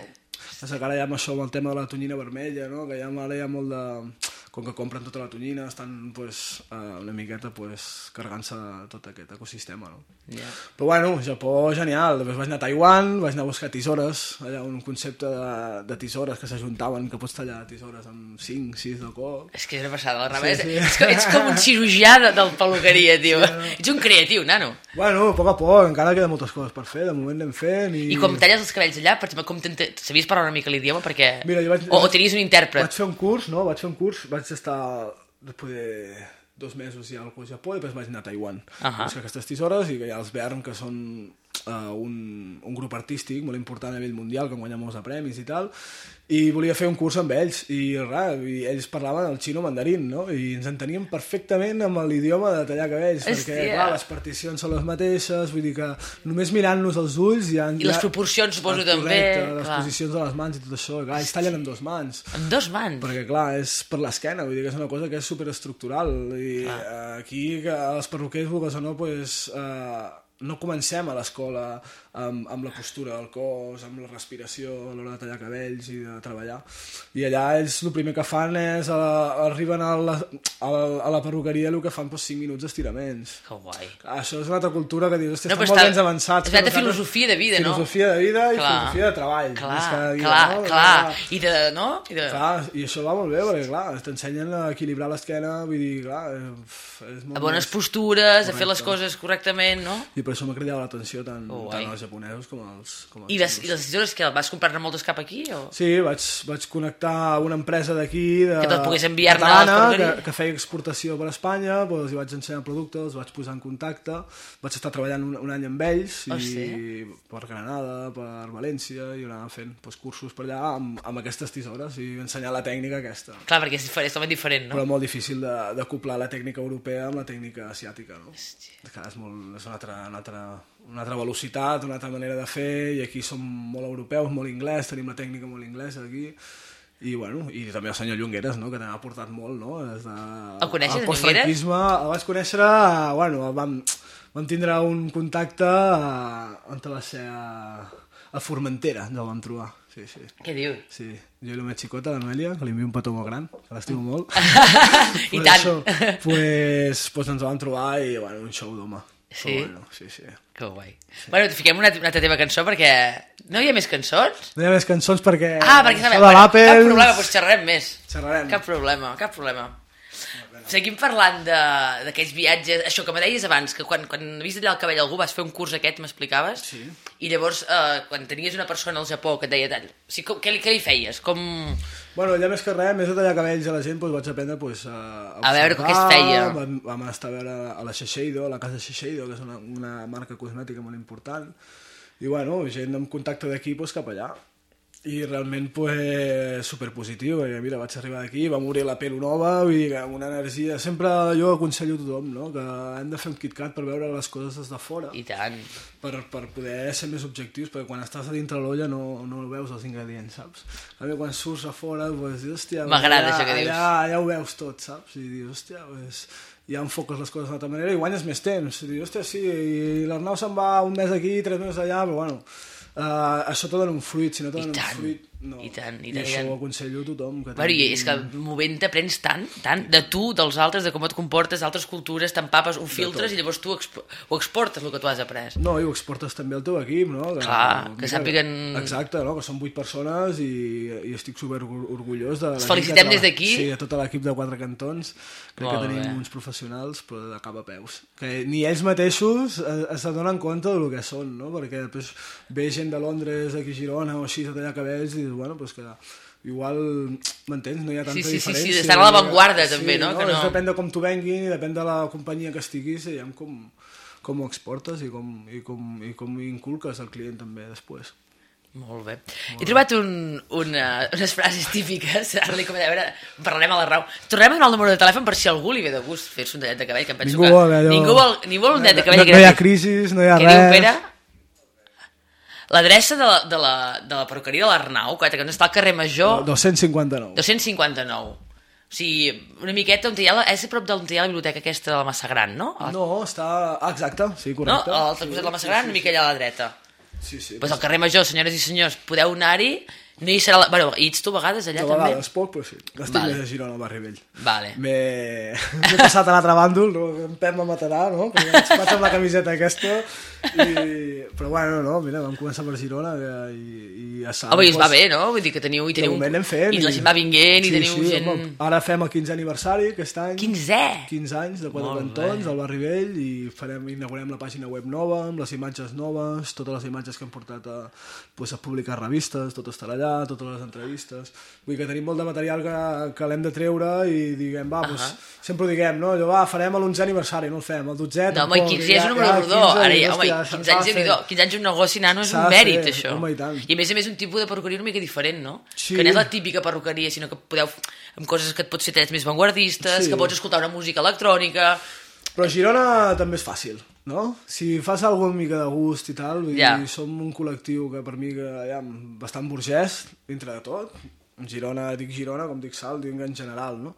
Passa que ara ha amb això, amb el tema de la tonyina vermella, no? que ja, ara hi ha molt de... Com que compren tota la tonyina, estan pues, eh, una miqueta pues, carregant-se tot aquest ecosistema. No? Ja. Però bueno, Japó, genial. Després vaig anar a Taiwan, vaig anar a buscar tisores, allà un concepte de, de tisores que s'ajuntaven, que pots tallar tisores amb 5, 6 de cop. És que és una passada, la Rama. Sí, Sí, sí. Ets, ets com un cirurgià de, del peluqueria, tio. Ets un creatiu, nano. Bueno, a poc a poc, encara queden moltes coses per fer, de moment anem fent. I, I com talles els cabells allà, per exemple, com sabies parlar una mica l'idioma? Perquè... Mira, jo vaig- o, o tenies un intèrpret. Vaig fer un curs, no? Vaig fer un curs, vaig estar després de dos mesos ja al Japó i després vaig anar a Taiwan. Uh -huh. aquestes tisores i que hi ha els Bern, que són uh, un, un grup artístic molt important a nivell mundial que guanya molts de premis i tal i volia fer un curs amb ells i, rar, i ells parlaven el xino mandarín no? i ens enteníem perfectament amb l'idioma de tallar cabells perquè Hòstia. clar, les particions són les mateixes vull dir que només mirant-nos els ulls ja, I les proporcions, suposo, Ah, també, correcte, les clar. posicions de les mans i tot això clar, ells tallen amb dos mans Amb dos mans. perquè clar, és per l'esquena, vull dir que és una cosa que és superestructural i eh, aquí que els perruquers, vulguis o no, pues, eh, no comencem a l'escola amb, amb la postura del cos, amb la respiració a l'hora de tallar cabells i de treballar. I allà ells el primer que fan és a, arriben a la, a, la, a la perruqueria i el que fan doncs, 5 minuts d'estiraments. Que guai. Clar, això és una altra cultura que dius, hòstia, No, estan molt ben avançats. és nosaltres- filosofia de vida, no? Filosofia de vida i Clar. filosofia de treball. Clar, dia, clar, no? clar. I de, no? I de... Clar, i això va molt bé, perquè clar, t'ensenyen a equilibrar l'esquena, vull dir, clar, eh, és molt A bones més- postures, a fer les Correcte. coses correctament, no? I per això m'ha cridat l'atenció tant, Oh, guai. tant japonesos com als, com als I les, i les tisores que vas comprar-ne moltes cap aquí? O... Sí, vaig, vaig connectar amb una empresa d'aquí de, Que te'l pogués enviar-ne catalana, als que, que feia exportació per Espanya, doncs els hi vaig ensenyar productes, els vaig posar en contacte, vaig estar treballant un, un any amb ells, Oh, i sí? per Granada, per València, i anava fent doncs, cursos per allà amb, amb aquestes tisores i ensenyar la tècnica aquesta. Clar, perquè és, diferent, és totalment diferent, no? però molt difícil de- d'acoplar la tècnica europea amb la tècnica asiàtica, no? Clar, és, molt, és una, altra, una, altra, una altra velocitat, una altra manera de fer, i aquí som molt europeus, molt anglès, tenim la tècnica molt anglesa aquí, i, bueno, i també el senyor Llongueres, no? que també ha aportat molt, no? Des de, El coneixes, el postfranquisme, el vaig conèixer, bueno, vam, vam tindre un contacte eh, on va ser a, a Formentera, ens el vam trobar, sí, sí. Què dius? Sí, jo i la meva xicota, la Noelia, que li envio un petó molt gran, que l'estimo molt. I Pues tant. Això, pues, pues ens vam trobar i, bueno, un show d'home. Sí? Però Bueno, sí, sí. Que guai. Bueno, et fiquem una, una altra teva cançó perquè... No hi ha més cançons? No hi ha més cançons perquè... Ah, perquè això sabem. de Bueno, cap problema, doncs xerrarem més. Xerrarem. Cap problema, cap problema. Seguim parlant d'aquests viatges, això que me deies abans, que quan, quan havies de tallar el cabell a algú vas fer un curs aquest, m'explicaves? Sí. I llavors, eh, quan tenies una persona al Japó que et deia tall, o sigui, com, què, li, què li feies? Com... Bueno, ja més que res, més de tallar cabells a la gent, doncs vaig aprendre doncs, a, A veure observar, què es feia. Vam, vam estar a veure a la Shiseido, a la casa Shiseido, que és una, una marca cosmètica molt important. I bueno, gent amb contacte d'aquí doncs, cap allà. I realment pues, superpositiu, perquè mira, vaig arribar d'aquí, va morir la pelo nova, vull dir que amb una energia... Sempre jo aconsello a tothom no? que hem de fer un KitKat per veure les coses des de fora, I tant. per, per poder ser més objectius, perquè quan estàs a dintre l'olla no, no veus els ingredients, saps? A mi quan surts a fora, pues, dius, hòstia... M'agrada això que dius. Allà, allà ho veus tot, saps? I dius, hòstia, pues, ja enfoques les coses d'una altra manera i guanyes més temps. I dius, hòstia, sí, i l'Arnau se'n va un mes aquí, tres mesos allà, però bueno, uh, això te dona un fruit, si no te dona un fruit, no. i tant, i tant, i això ho aconsello a tothom. Que Bueno, i és que movent aprens tant, tant, de tu, dels altres, de com et comportes, d'altres cultures, t'empapes, ho filtres i llavors tu expo ho exportes el que tu has après. No, i ho exportes també al teu equip, no? Que, Clar, que sàpiguen- Exacte, no? que són vuit persones i, i estic super or- orgullós de... Els que felicitem treballa- des d'aquí. Sí, a tot l'equip de quatre cantons. Crec Molt que tenim bé. uns professionals, però de cap a peus. Que ni ells mateixos eh, es donen compte del que són, no? Perquè després ve gent de Londres, aquí a Girona o així, a tallar cabells i dius, bueno, doncs que igual, m'entens? No hi ha tanta Sí, sí, sí, sí, diferència. d'estar a l'avantguarda, també, no? Que no- Depèn de com t'ho venguin i depèn de la companyia que estiguis, i com, com ho exportes i com, i, com, i com inculques al client també després. Molt bé. He trobat un, una, unes frases típiques, ara li com a veure, parlarem a la rau. Tornem a donar el número de telèfon per si algú li ve de gust fer-se un tallet de cabell, que em penso Ningú que... vol, allò... Ningú vol, ningú vol un tallet de cabell no, no hi ha crisi, no hi ha Què res. diu Pere? L'adreça de, la, de, la, de la perruqueria de l'Arnau, que que no està al carrer Major, 259. 259. O sigui, una miqueta on hi ha la, és a prop d'on hi ha la biblioteca aquesta de la Massa Gran, no? La- No, està... Ah, exacte, sí, no? correcte. A l'altre costat de la Massa Gran, una mica allà a la dreta. Sí, sí. Pues al carrer Major, senyores i senyors, podeu anar-hi. No hi serà... La... Bueno, hi ets tu a vegades allà de també? vegades poc, però sí. Estic Vale. més a Girona, al barri vell. Vale. M'he passat a l'altre bàndol, no? en Pep me matarà, no? Perquè vaig, vaig amb la camiseta aquesta, i... però bueno, no, mira, vam començar per Girona eh, i, i a Salt... Home, i us va bé, no? Vull dir que teniu... I teniu moment anem fent. I la gent va vinguent, i teniu gent... home, ara fem el 15 aniversari aquest any. 15è! 15 anys de quatre cantons al barri vell i farem, inaugurem la pàgina web nova amb les imatges noves, totes les imatges que hem portat a, pues, a publicar revistes, tot estarà allà allà, totes les entrevistes. Vull dir que tenim molt de material que, que l'hem de treure i diguem, va, doncs, Ahà. sempre ho diguem, no? Allò, va, farem l'11 aniversari, no el fem, el 12è... No, home, i tampoc, 15 ja és un número rodó. 15, Ara, ja, home, hòstia, 15 s'ha anys, déu fer. 15 anys un negoci nano és un mèrit, fer, això. home, i tant. I a més a més un tipus de perruqueria una mica diferent, no? Sí. Que no és la típica perruqueria, sinó que podeu amb coses que et pots fer més vanguardistes, Sí. que pots escoltar una música electrònica... Però a Girona també és fàcil, no? Si fas alguna mica de gust i tal, vull Ja. dir, som un col·lectiu que per mi que, ja, bastant burgès, dintre de tot. Girona, dic Girona, com dic Salt, dic en general, no?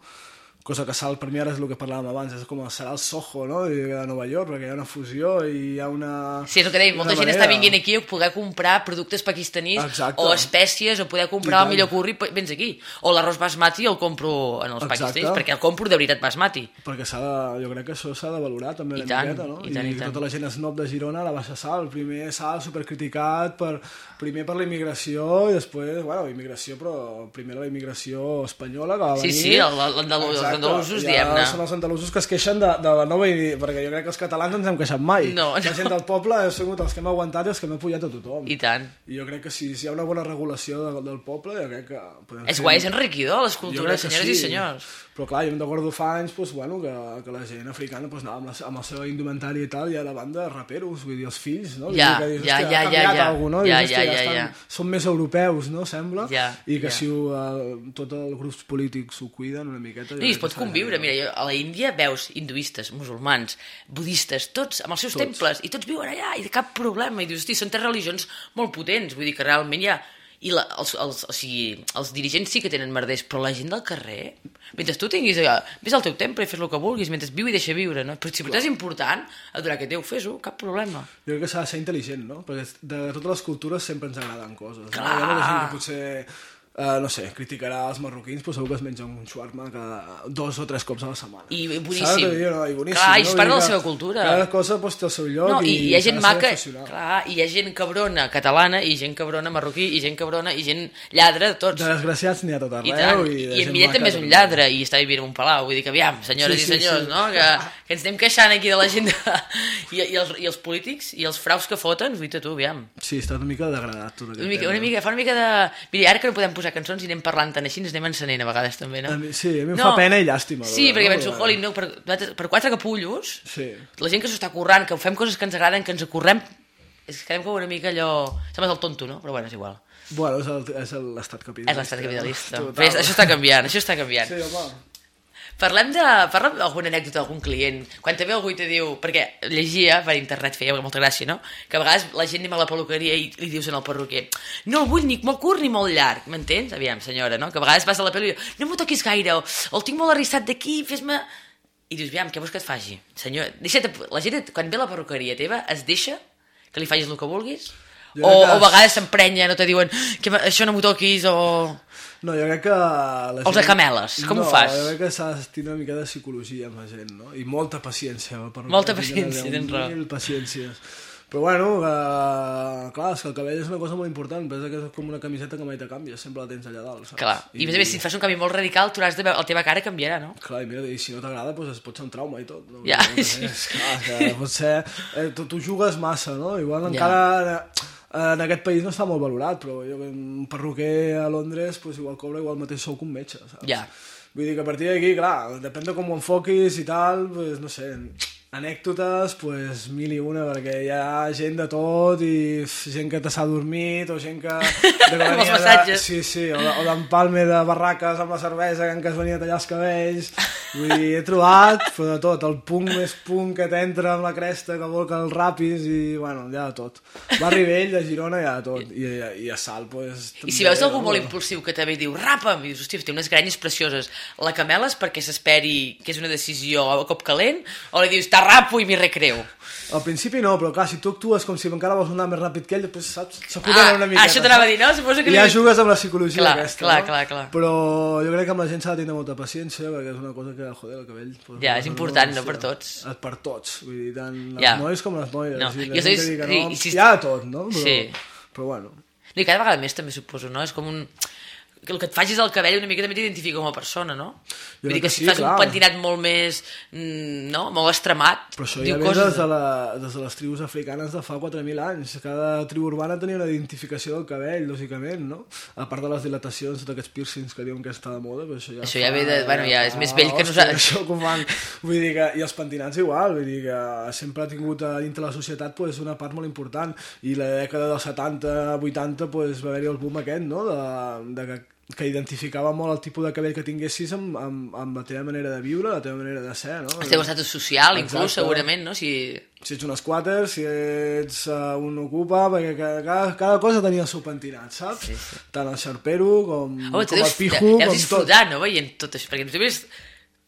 Cosa que Salt per mi ara és el que parlàvem abans, és com serà el Soho, no? De Nova York, perquè hi ha una fusió i hi ha una... Sí, és el que deia, molta gent està vinguent aquí a poder comprar productes pakistanís Exacte. o espècies o poder I comprar el millor curri, vens aquí. O l'arròs basmati el compro en els Exacte. pakistanis, perquè el compro de veritat basmati. Perquè s'ha de, jo crec que això s'ha de valorar també I una tant, miqueta, no? i tant, i tant. tota la gent snob de Girona, la baixa sal, primer sal supercriticat per, primer per la immigració i després, bueno, immigració, però primer la immigració espanyola que va Sí, venir. sí, el- l'andalú- els andalusos, ja diguem-ne. Són els andalusos que es queixen de, de la nova, i- perquè jo crec que els catalans ens hem queixat mai. No, La no. gent del poble hem sigut els que hem aguantat i els que hem apoyat a tothom. I tant. I jo crec que si, si hi ha una bona regulació de, del poble, jo crec que podem És fer- guai, és enriquidor, les cultures, senyores i sí. senyors. Però clar, jo em recordo fa anys doncs, bueno, que, que la gent africana doncs, anava amb la, amb la seva indumentària i tal, i a la banda raperos, vull dir, els fills, no? Ja, que dius, ja, ja, ha ja, ja. cosa, no? Ja, Dius, ja, ja, estan, ja. Són més europeus, no? Sembla. Ja, I que ja. si ho, eh, tots els grups polítics ho cuiden una miqueta... I es crec pot que s'ha de conviure, mira, jo, a la Índia veus hinduistes, musulmans, budistes, tots amb els seus Tots. temples, i tots viuen allà, i cap problema, i dius, hosti, són tres religions molt potents, vull dir que realment hi ha... I la, els, els, o sigui, els dirigents sí que tenen merders, però la gent del carrer, mentre tu tinguis... allà, Ves al teu temple i fes el que vulguis, mentre viu i deixa viure, no? Però si és important, adorar que Déu, fes-ho, cap problema. Jo crec que s'ha de ser intel·ligent, no? Perquè de totes les cultures sempre ens agraden coses. Clar. No? Hi ha molta gent que potser, uh, no sé, criticarà els marroquins, però segur que es menja un shawarma cada dos o tres cops a la setmana. I boníssim. Dic, no? I boníssim. Clar, i no? és part dir de la seva cultura. Cada cosa doncs, té el seu lloc No, i, i hi ha gent maca, clar, i hi ha gent cabrona catalana, i gent cabrona marroquí, i gent cabrona, i gent lladra, de tots. De desgraciats n'hi ha tot arreu. I tant, i, i, i en Millet també és un lladre i està vivint en un palau, vull dir que aviam, senyores Sí, i sí, senyors, sí. no? Que, que ens anem queixant aquí de la gent de... I, i, els, i els polítics i els fraus que foten, vull tu, aviam. Sí, està una mica degradat tot aquest Una mica, tema. una mica, fa una mica de... Mira, ara que no podem posar cançons i anem parlant tant així, ens anem encenent a vegades també, no? A mi- sí, a mi em fa pena i llàstima, Sí, perquè no? penso, joli, no, per, per quatre capullos, Sí. la gent que s'ho està currant, que fem coses que ens agraden, que ens correm, és que quedem com una mica allò... Sembla el tonto, no? Però bueno, és igual. Bueno, és l'estat capitalista. És l'estat capitalista. Però això està canviant, això està canviant. Sí, home. Parlem de... Parlem d'alguna anècdota d'algun client. Quan també algú te diu... Perquè llegia per internet, feia molta gràcia, no? Que a vegades la gent anem a la peluqueria i li dius al perruquer no el vull ni molt curt ni molt llarg, m'entens? Aviam, senyora, no? Que a vegades vas a la pelu i dius no m'ho toquis gaire, o, o el tinc molt arrissat d'aquí, fes-me... I dius, aviam, què vols que et faci? Senyor, deixa't... La gent, quan ve a la perruqueria teva, es deixa que li facis el que vulguis? Jo O, o a vegades s'emprenya, no te diuen que això no m'ho toquis, o... No, jo crec que... La Els de cameles, com ho no, fas? jo crec que s'ha de tenir una mica de psicologia amb la gent, no? I molta paciència. Per Molta paciència, mil tens raó. paciències. Però bueno, eh, clar, és que el cabell és una cosa molt important, pensa que és com una camiseta que mai te canvia, sempre la tens allà dalt, saps? Clar. I, a més a més, si et fas un canvi molt radical, tu de veure... La teva cara canviarà, no? Clar, i mira, i si no t'agrada, doncs es pot ser un trauma i tot. No? Ja, No, sí. És, clar, que pot ser... Eh, tu, tu jugues massa, no? Igual Ja. encara... Eh, en aquest país no està molt valorat, però jo, un perruquer a Londres pues, igual cobra igual mateix sou que un metge, saps? Ja. Vull dir que a partir d'aquí, clar, depèn de com ho enfoquis i tal, pues, no sé, anècdotes, pues, mil i una, perquè hi ha gent de tot i gent que t'ha dormit o gent que... De, que venia de, sí, sí, o, o d'empalme de barraques amb la cervesa que encara es venia a tallar els cabells. Vull dir, he trobat, però de tot, el punt més punt que t'entra amb la cresta que vol que el rapis i, bueno, hi ha de tot. Barri vell de Girona hi ha de tot. I, i a Salt, pues... I si veus algú molt impulsiu que també diu rapa'm, i dius, hòstia, té unes grenyes precioses, la cameles perquè s'esperi que és una decisió a cop calent, o li dius, t'arrapo i m'hi recreu? Al principi no, però clar, si tu actues com si encara vols anar més ràpid que ell, després saps? S'acuden Ah, una mica. això t'anava a dir, no? Suposo que I ja jugues amb la psicologia Clar, aquesta, clar, no? clar, clar. Però jo crec que amb la gent s'ha de tenir molta paciència, perquè és una cosa que, joder, el cabell... Pues, Ja, és important, no per tots. Eh, Per tots, vull dir, tant Ja. els nois com les noies. No, jo la gent sé- que sí, no, i si- Hi ha tot, no? Però, Sí. Però bueno... No, I cada vegada més també suposo, no? És com un... que el que et facis el cabell una mica també t'identifica com a persona, no? Jo Vull dir que que si sí, fas clar. un pentinat molt més, mm, no?, molt extremat, Però això ja ve coses... des de, la, des de les tribus africanes de fa 4.000 anys. Cada tribu urbana tenia una identificació del cabell, lògicament, no? A part de les dilatacions, tots aquests piercings que diuen que està de moda, però això ja Això ja ve de- bueno, ja és més vell que hòstia, nosaltres. Això com van... Vull dir que... I els pentinats igual, vull dir que sempre ha tingut a dintre la societat pues, una part molt important. I la dècada dels 70, 80, pues, va haver-hi el boom aquest, no? De, de que que identificava molt el tipus de cabell que tinguessis amb, amb, amb la teva manera de viure, la teva manera de ser, no? El teu estatus social, inclús, Exacte. segurament, no? Si... si ets un squatter, si ets uh, un ocupa, perquè cada, cada, cosa tenia el seu pentinat, saps? Sí, sí. Tant el xarpero com, tu com el deus, pijo, deus com tot. disfrutar, no?, veient tot això, perquè tu deus,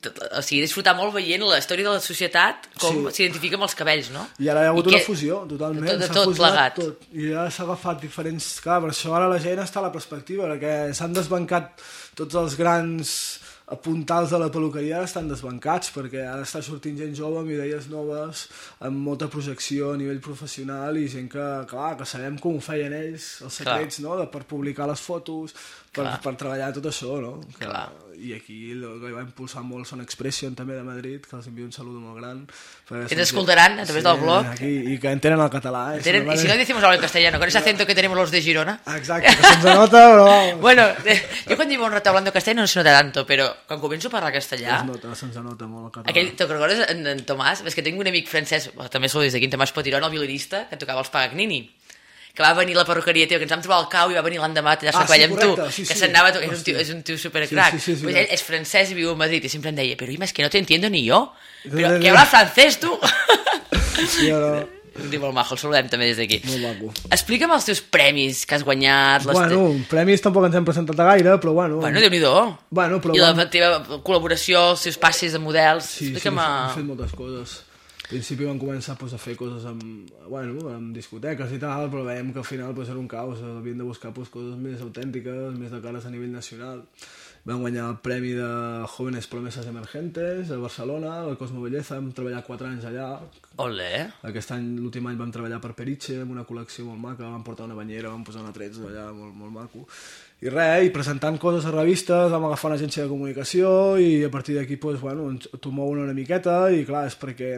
o sigui, disfrutar molt veient la història de la societat, com Sí. s'identifica amb els cabells, no? I ara hi ha hagut I una que- fusió, totalment. de tot- de tot plegat. Tot. I ja s'ha agafat diferents... Clar, per això ara la gent està a la perspectiva, perquè s'han desbancat tots els grans puntals de la peluqueria estan desbancats perquè ara està sortint gent jove amb idees noves amb molta projecció a nivell professional i gent que, clar, que sabem com ho feien ells els secrets, no?, de, per publicar les fotos per, Clar. per treballar tot això, no? Que, Clar. i aquí el que va impulsar molt són Expression també de Madrid, que els envio un saludo molt gran Que ens són gent- escoltaran a través del blog. Aquí, i que entenen el català. Eh? Tenen- y si no decimos algo en castellano, con ese acento que tenemos los de Girona. Exacte, que se'ns nota, però vamos. Bueno, eh, yo cuando llevo un rato hablando castellano no se nota tanto, pero cuando comienzo a parlar castellà, Se'ns nota, se'ns nota molt el català. aquell, te'n recordes en, en Tomàs? És que tinc un amic francès, bueno, també sou des d'aquí, en Tomàs Potirón, el violinista, que tocava els Pagagnini que va venir a la perruqueria, tio, que ens vam trobar al cau i va venir l'endemà a tallar-se Ah, sí, amb tu, correcte, sí, que sí. s'anava... És un tio, és un tio supercrac. Sí, sí, sí, és pues ell és francès i viu a Madrid i sempre em deia, però Ima, és que no te entiendo ni jo. Però, que habla francès, tu? Sí, no, Un tio molt majo, el saludem també des d'aquí. molt maco. Explica'm els teus premis que has guanyat. Les Bueno, premis tampoc ens hem presentat a gaire, però bueno. Bueno, Déu-n'hi-do. Bueno, però I la vam- teva col·laboració, els teus passes de models. Sí, sí, Explica'm... hem a- fet moltes coses. Al principi vam començar pues, a fer coses amb, bueno, amb discoteques i tal, però veiem que al final pues, era un caos, havien de buscar pues, coses més autèntiques, més de cares a nivell nacional. Vam guanyar el Premi de Jóvenes Promesas Emergentes a Barcelona, al Cosmo Belleza, vam treballar 4 anys allà. Olé. Aquest any, l'últim any, vam treballar per Periche, amb una col·lecció molt maca, vam portar una banyera, vam posar una trets allà, molt, molt maco. I res, i presentant coses a revistes, vam agafar una agència de comunicació i a partir d'aquí, pues, bueno, t'ho mouen una miqueta i clar, és perquè,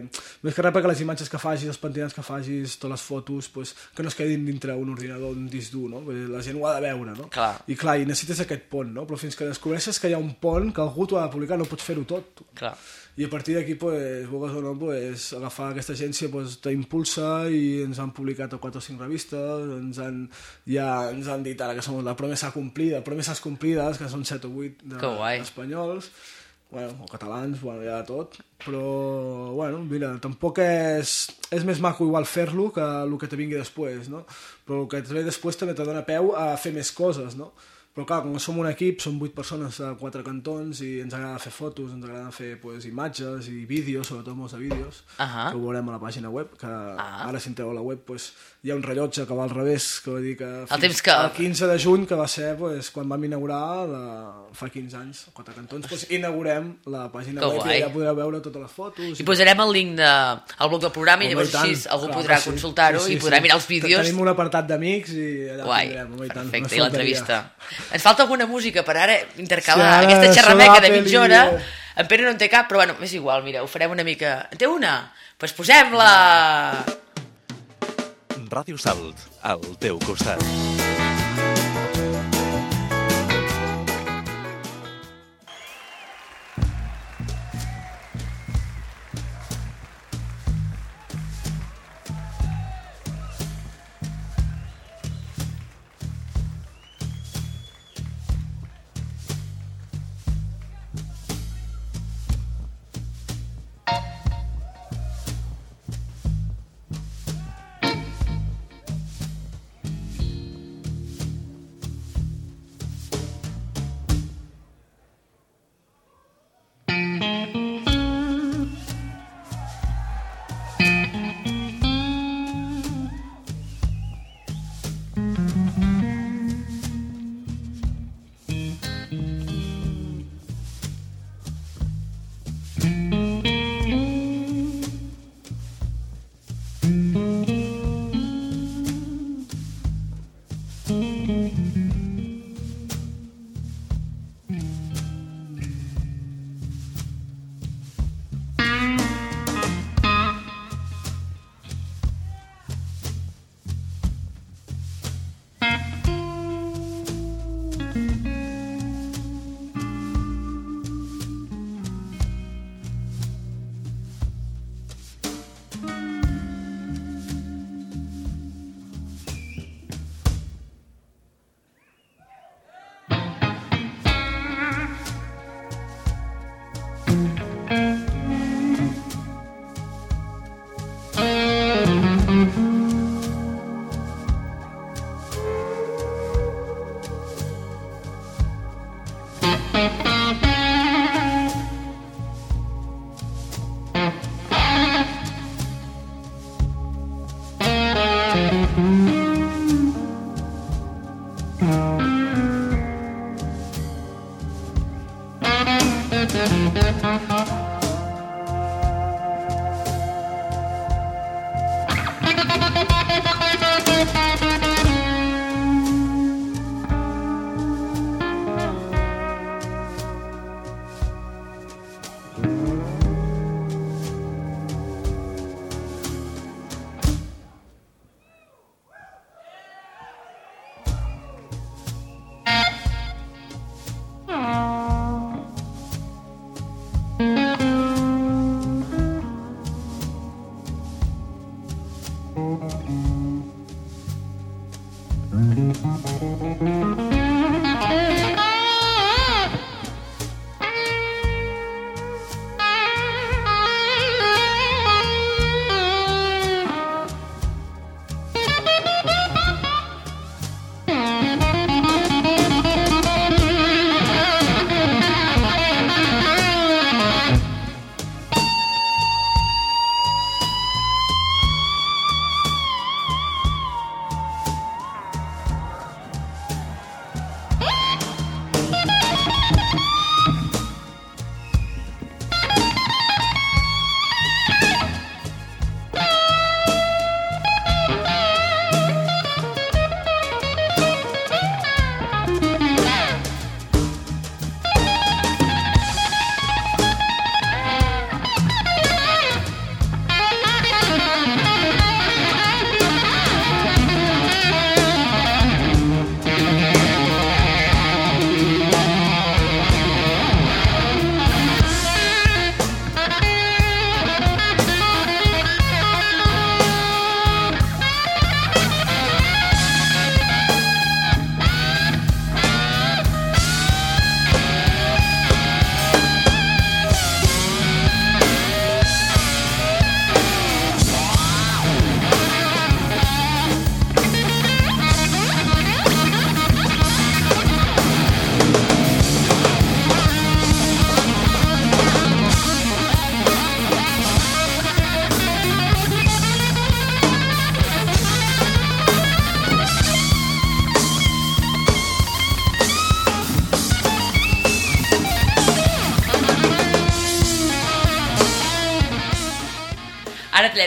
més que res perquè les imatges que facis, els pentinats que facis, totes les fotos, pues, que no es quedin dintre un ordinador, un disc dur, no? La gent ho ha de veure, no? Clar. I clar, i necessites aquest pont, no? Però fins que descobreixes que hi ha un pont, que algú t'ho ha de publicar, no pots fer-ho tot. Clar. I a partir d'aquí, pues, vulguis o no, pues, agafar aquesta agència pues, t'impulsa i ens han publicat a 4 o 5 revistes, ens han, ja ens han dit ara que som la promesa complida, promeses complides, que són 7 o 8 de, espanyols, bueno, o catalans, bueno, de tot, però, bueno, mira, tampoc és, és més maco igual fer-lo que el que te vingui després, no? Però el que et ve després també te dona peu a fer més coses, no? Però clar, com que som un equip, som vuit persones a quatre cantons i ens agrada fer fotos, ens agrada fer pues, imatges i vídeos, sobretot molts de vídeos, Ahà. que ho veurem a la pàgina web, que Ah. ara si entreu a la web pues, hi ha un rellotge que va al revés, que va dir que El temps que- el 15 de juny, que va ser pues, quan vam inaugurar la... fa 15 anys, a quatre cantons, pues, inaugurem la pàgina Que web guai. i ja podreu veure totes les fotos. I posarem el link de, al blog del programa i llavors i tant. així algú Clar podrà sí. consultar-ho Sí, sí, i podrà sí. mirar els vídeos. Tenim un apartat d'amics i allà Guai, tindrem, home, i perfecte, i l'entrevista. Ens falta alguna música per ara intercalar Sí, ara aquesta xerrameca de mitja hora. En Pere no en té cap, però bueno, és igual, mira, ho farem una mica... En té una? Doncs pues posem-la! Ràdio Salt, al teu costat.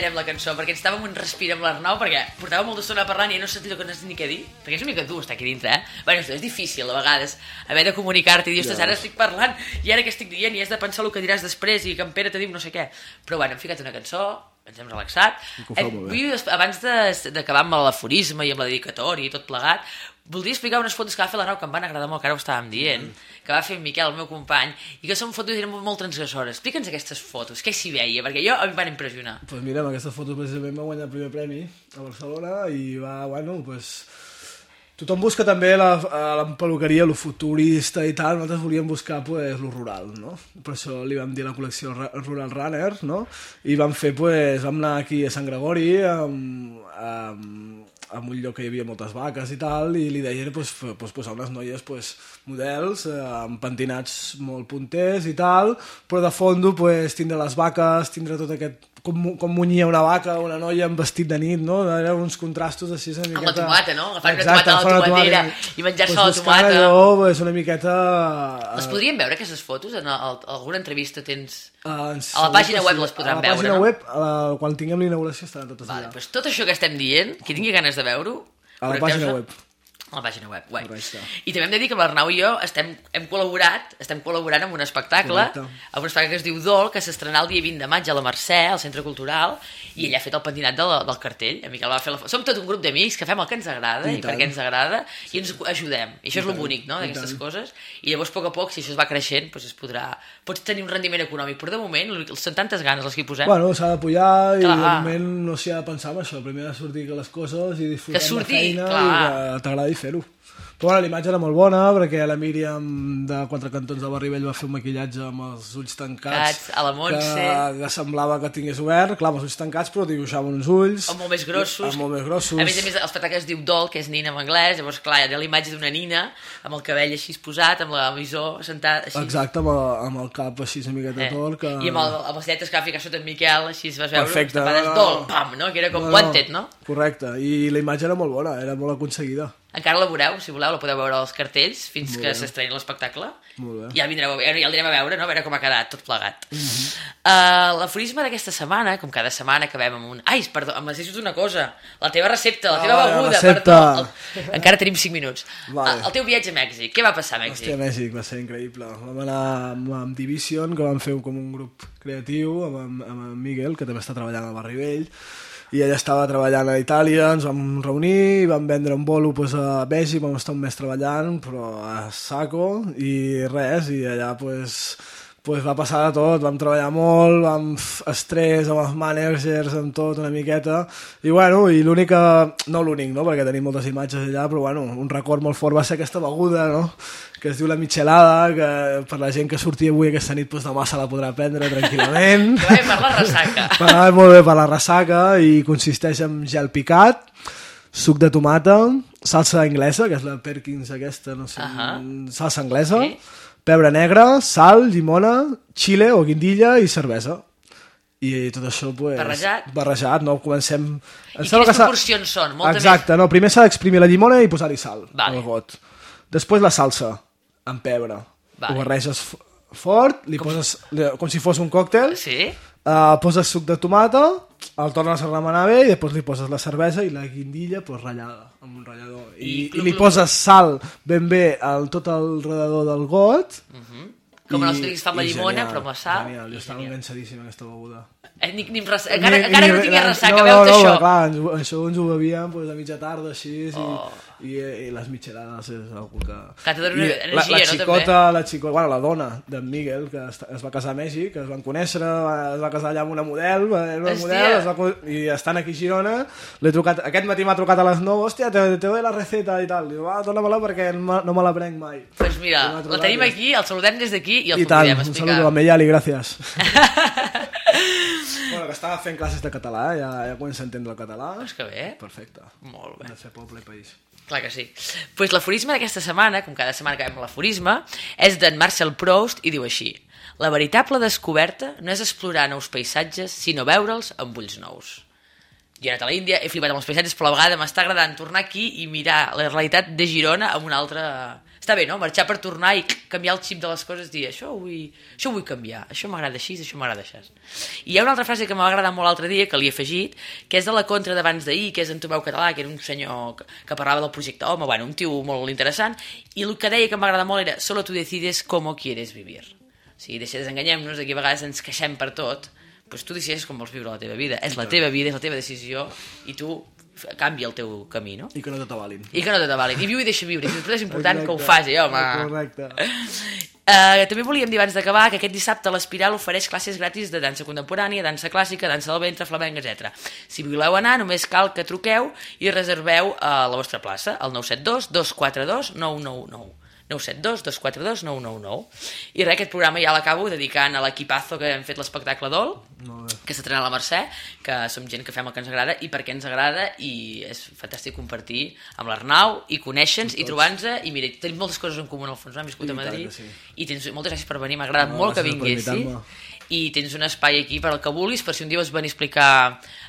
Tallarem la cançó, perquè ens estàvem un respir amb l'Arnau, perquè portava molta estona parlant i no sentia que no sé ni què dir, perquè és una mica dur estar aquí dintre, eh? Bueno, és difícil, a vegades, haver de comunicar-te i dir, ostres, ara estic parlant, i ara què estic dient, i has de pensar el que diràs després, i que en Pere te diu no sé què. Però bueno, hem ficat una cançó, ens hem relaxat. que fa Eh, bé. vull, abans de- d'acabar amb l'aforisme i amb la dedicatòria i tot plegat, voldria explicar unes fotos que va fer l'Arnau que em van agradar molt, que ara ho estàvem dient, que va fer en Miquel, el meu company, i que són fotos eren molt, transgressores. Explica'ns aquestes fotos, què s'hi veia? Perquè jo em van impressionar. Pues mira, amb aquesta foto precisament va guanyar el primer premi a Barcelona i va, bueno, pues... Tothom busca també la, a la peluqueria lo futurista i tal, nosaltres volíem buscar pues, lo rural, no? Per això li vam dir la col·lecció Ra- Rural Runner, no? I vam fer, pues, vam anar aquí a Sant Gregori, amb, amb, amb un lloc que hi havia moltes vaques i tal, i l'idea era pues, pues, posar unes noies pues, models, eh, amb pentinats molt punters i tal, però de fondo pues, tindre les vaques, tindre tot aquest com, com munyia una vaca o una noia amb vestit de nit, no? Eren uns contrastos així una Amb miqueta... la tomata, no? Agafar una tomata a la tomatera i menjar-se Pues la tomata. Allò, pues, una miqueta... Les eh, podríem veure, aquestes fotos? En el, alguna entrevista tens... eh, a la pàgina web sí. les podran a la veure, pàgina no? web, la, quan tinguem l'inauguració estaran totes Vale, allà. doncs tot això que estem dient, qui tingui ganes de veure-ho... A la pàgina web. A la pàgina web. Correcte. I també hem de dir que l'Arnau i jo estem, hem col·laborat, estem col·laborant amb un espectacle, Correcte. amb un espectacle que es diu Dol, que s'estrenà el dia 20 de maig a la Mercè, al Centre Cultural, i ell ha fet el pentinat del, del cartell. En Miquel va fer la... Som tot un grup d'amics que fem el que ens agrada, I i, perquè ens agrada, i ens ajudem. I això és el bonic, no?, I d'aquestes coses. I llavors, a poc a poc, si això es va creixent, doncs es podrà... Pots tenir un rendiment econòmic, però de moment són tantes ganes les que hi posem. Bueno, s'ha d'apoyar i Clar. de moment no s'hi ha de pensar en això. Primer ha de sortir les coses i disfrutar Que surti, de feina clar. i que t'agradi fer-ho. Però bueno, l'imatge era molt bona perquè la Míriam de Quatre Cantons de Barrivell va fer un maquillatge amb els ulls tancats Tancats, a la Montse. que, que semblava que tingués obert, clar, amb els ulls tancats però dibuixava uns ulls o molt més grossos. amb molt més grossos A més a més, l'espectacle es diu Doll, que és nina en anglès, llavors, clar, hi ha la imatge d'una nina amb el cabell així posat, amb la visó sentat així. exacte, amb el, amb el cap així una miqueta Eh? tort que... I amb, el, amb les lletres que va ficar sota en Miquel, així es va veure, Perfecte, tapades no, no. Doll, pam, no? Que era com Wanted, no? Correcte, i la imatge era molt bona, era molt aconseguida. Encara la veureu, si voleu, la podeu veure als cartells fins Molt que s'estreni l'espectacle. Ja vindreu a veure, ja el direm a veure, no? A veure com ha quedat tot plegat. uh, L'aforisme d'aquesta setmana, com cada setmana acabem amb un... Ai, perdó, em dit una cosa. La teva recepta, la teva Ah, beguda, recepta. perdó. El... Encara tenim 5 minuts. Vale. Ah, el teu viatge a Mèxic, què va passar a Mèxic? Hòstia, Mèxic, va ser increïble. Vam anar amb, amb Division, que vam fer com un grup creatiu, amb, amb, amb Miguel, que també està treballant al Barri Vell, i ella estava treballant a Itàlia, ens vam reunir, vam vendre un bolo pues, a Mèxic, vam estar un mes treballant, però a saco, i res, i allà pues, pues va passar de tot, vam treballar molt, vam estrès amb els managers, amb tot, una miqueta, i bueno, i l'únic no l'únic, no?, perquè tenim moltes imatges allà, però bueno, un record molt fort va ser aquesta beguda, no?, que es diu la michelada, que per la gent que surti avui aquesta nit, doncs demà se la podrà prendre tranquil·lament. Va bé per la ressaca. Va molt bé per la ressaca i consisteix en gel picat, suc de tomata, salsa anglesa, que és la Perkins aquesta, no sé, Ahà. salsa anglesa, Sí. Pebre negre, sal, llimona, xile o guindilla i cervesa. I tot això, pues, Barrejat. barrejat, no? Comencem... em I quines que proporcions són? Molta Exacte, no, primer s'ha d'exprimir la llimona i posar-hi sal Vale. al got. Després la salsa, amb pebre. Vale. Ho barreges fort, li poses, li- com si fos un còctel, més? Sí? Uh, poses suc de tomata, el tornes a remenar bé i després li poses la cervesa i la guindilla pues, ratllada amb un ratllador. I, I i, li poses sal ben bé al tot el redador del got. Com i- els drinks amb la llimona, genial, però amb sal. Genial, jo estava genial. enganxadíssim amb aquesta beguda. Eh, ni, ni, encara, Ni- encara ni- no tingués ressaca, no, veus no, això. No, clar, ens, això ens ho bevíem pues, a mitja tarda, així, Oh. i, i, i les michelades és una que... Que I energia, la, la no, xicota, la xicota, bueno, la dona d'en Miguel, que es, es va casar a Mèxic, que es van conèixer, es va casar allà amb una model, era una Hòstia. model, es va, i estan aquí a Girona, l'he trucat, aquest matí m'ha trucat a les 9, hòstia, te, te doy la receta i tal, diu, va, dona-me-la perquè no, me- no la prenc mai. Doncs mira, I m'ha la tenim aquí, el saludem des d'aquí i el I tant, un saludo a Meyali, gràcies. bueno, que estava fent classes de català, ja, ja comença a entendre el català. Doncs que bé, Perfecte. molt bé. De ser poble i país. Clar que sí. pues l'aforisme d'aquesta setmana, com cada setmana veiem l'aforisme, és d'en Marcel Proust i diu així La veritable descoberta no és explorar nous paisatges, sinó veure'ls amb ulls nous. Jo he anat a l'Índia, he flipat amb els paisatges, però a la vegada m'està agradant tornar aquí i mirar la realitat de Girona amb una altra... Està bé, no? Marxar per tornar i canviar el xip de les coses, dir això ho vull, això ho vull canviar, això m'agrada així, això m'agrada així. I hi ha una altra frase que m'ha agradat molt l'altre dia, que li he afegit, que és de la contra d'abans d'ahir, que és en Tomeu Català, que era un senyor que, que parlava del projecte Home, bueno, un tio molt interessant, i el que deia que m'agrada molt era «Solo tu decides cómo quieres vivir». O sigui, deixa desenganyem-nos, aquí a vegades ens queixem per tot, doncs tu decideixes com vols viure la teva vida. És la teva vida, és la teva decisió, i tu canvia el teu camí, no? I que no te t'avalin. I que no te t'avalin. I viu i deixa viure. I després és important que ho Exacte. faci, home. Correcte. Uh, també volíem dir abans d'acabar que aquest dissabte l'Espiral ofereix classes gratis de dansa contemporània, dansa clàssica, dansa del ventre, flamenc, etc. Si voleu anar, només cal que truqueu i reserveu a la vostra plaça, al 972 242 999. 972 242 999. I res, aquest programa ja l'acabo dedicant a l'equipazo que hem fet l'espectacle d'Ol, que s'estrena a la Mercè, que som gent que fem el que ens agrada i per què ens agrada i és fantàstic compartir amb l'Arnau i conèixer-nos i trobar-nos i mira, tenim moltes coses en comú en el fons, hem viscut I a tant Madrid que sí. i tens, moltes gràcies per venir, m'ha agradat No, molt que vinguessis i tens un espai aquí per al que vulguis, per si un dia vols venir a explicar...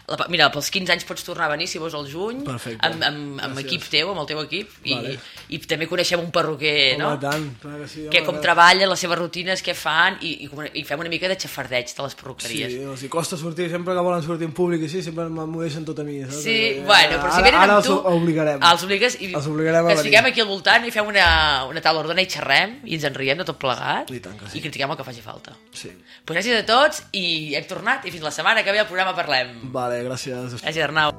La, mira, pels 15 anys pots tornar a venir, si vols, al juny, Perfecte. amb, amb, amb Gràcies. equip teu, amb el teu equip, i, Vale. i també coneixem un perruquer, no? Home, tant, clar que sí. que home, com que- treballen, les seves rutines, què fan, i, i, i fem una mica de xafardeig de les perruqueries. Sí, els hi costa sortir, sempre que volen sortir en públic i sí, sempre m'ho deixen tot a mi, saps? Sí, Eh, bueno, però si ara, venen ara amb tu... els obligarem. Els obligues i Els obligarem que ens fiquem aquí al voltant i fem una, una taula rodona i xerrem i ens en riem de tot plegat I tant que sí. i critiquem el que faci falta. Sí. Pues gràcies a tots i hem tornat i fins la setmana que ve al programa parlem. Vale, gràcies. Gràcies, Arnau.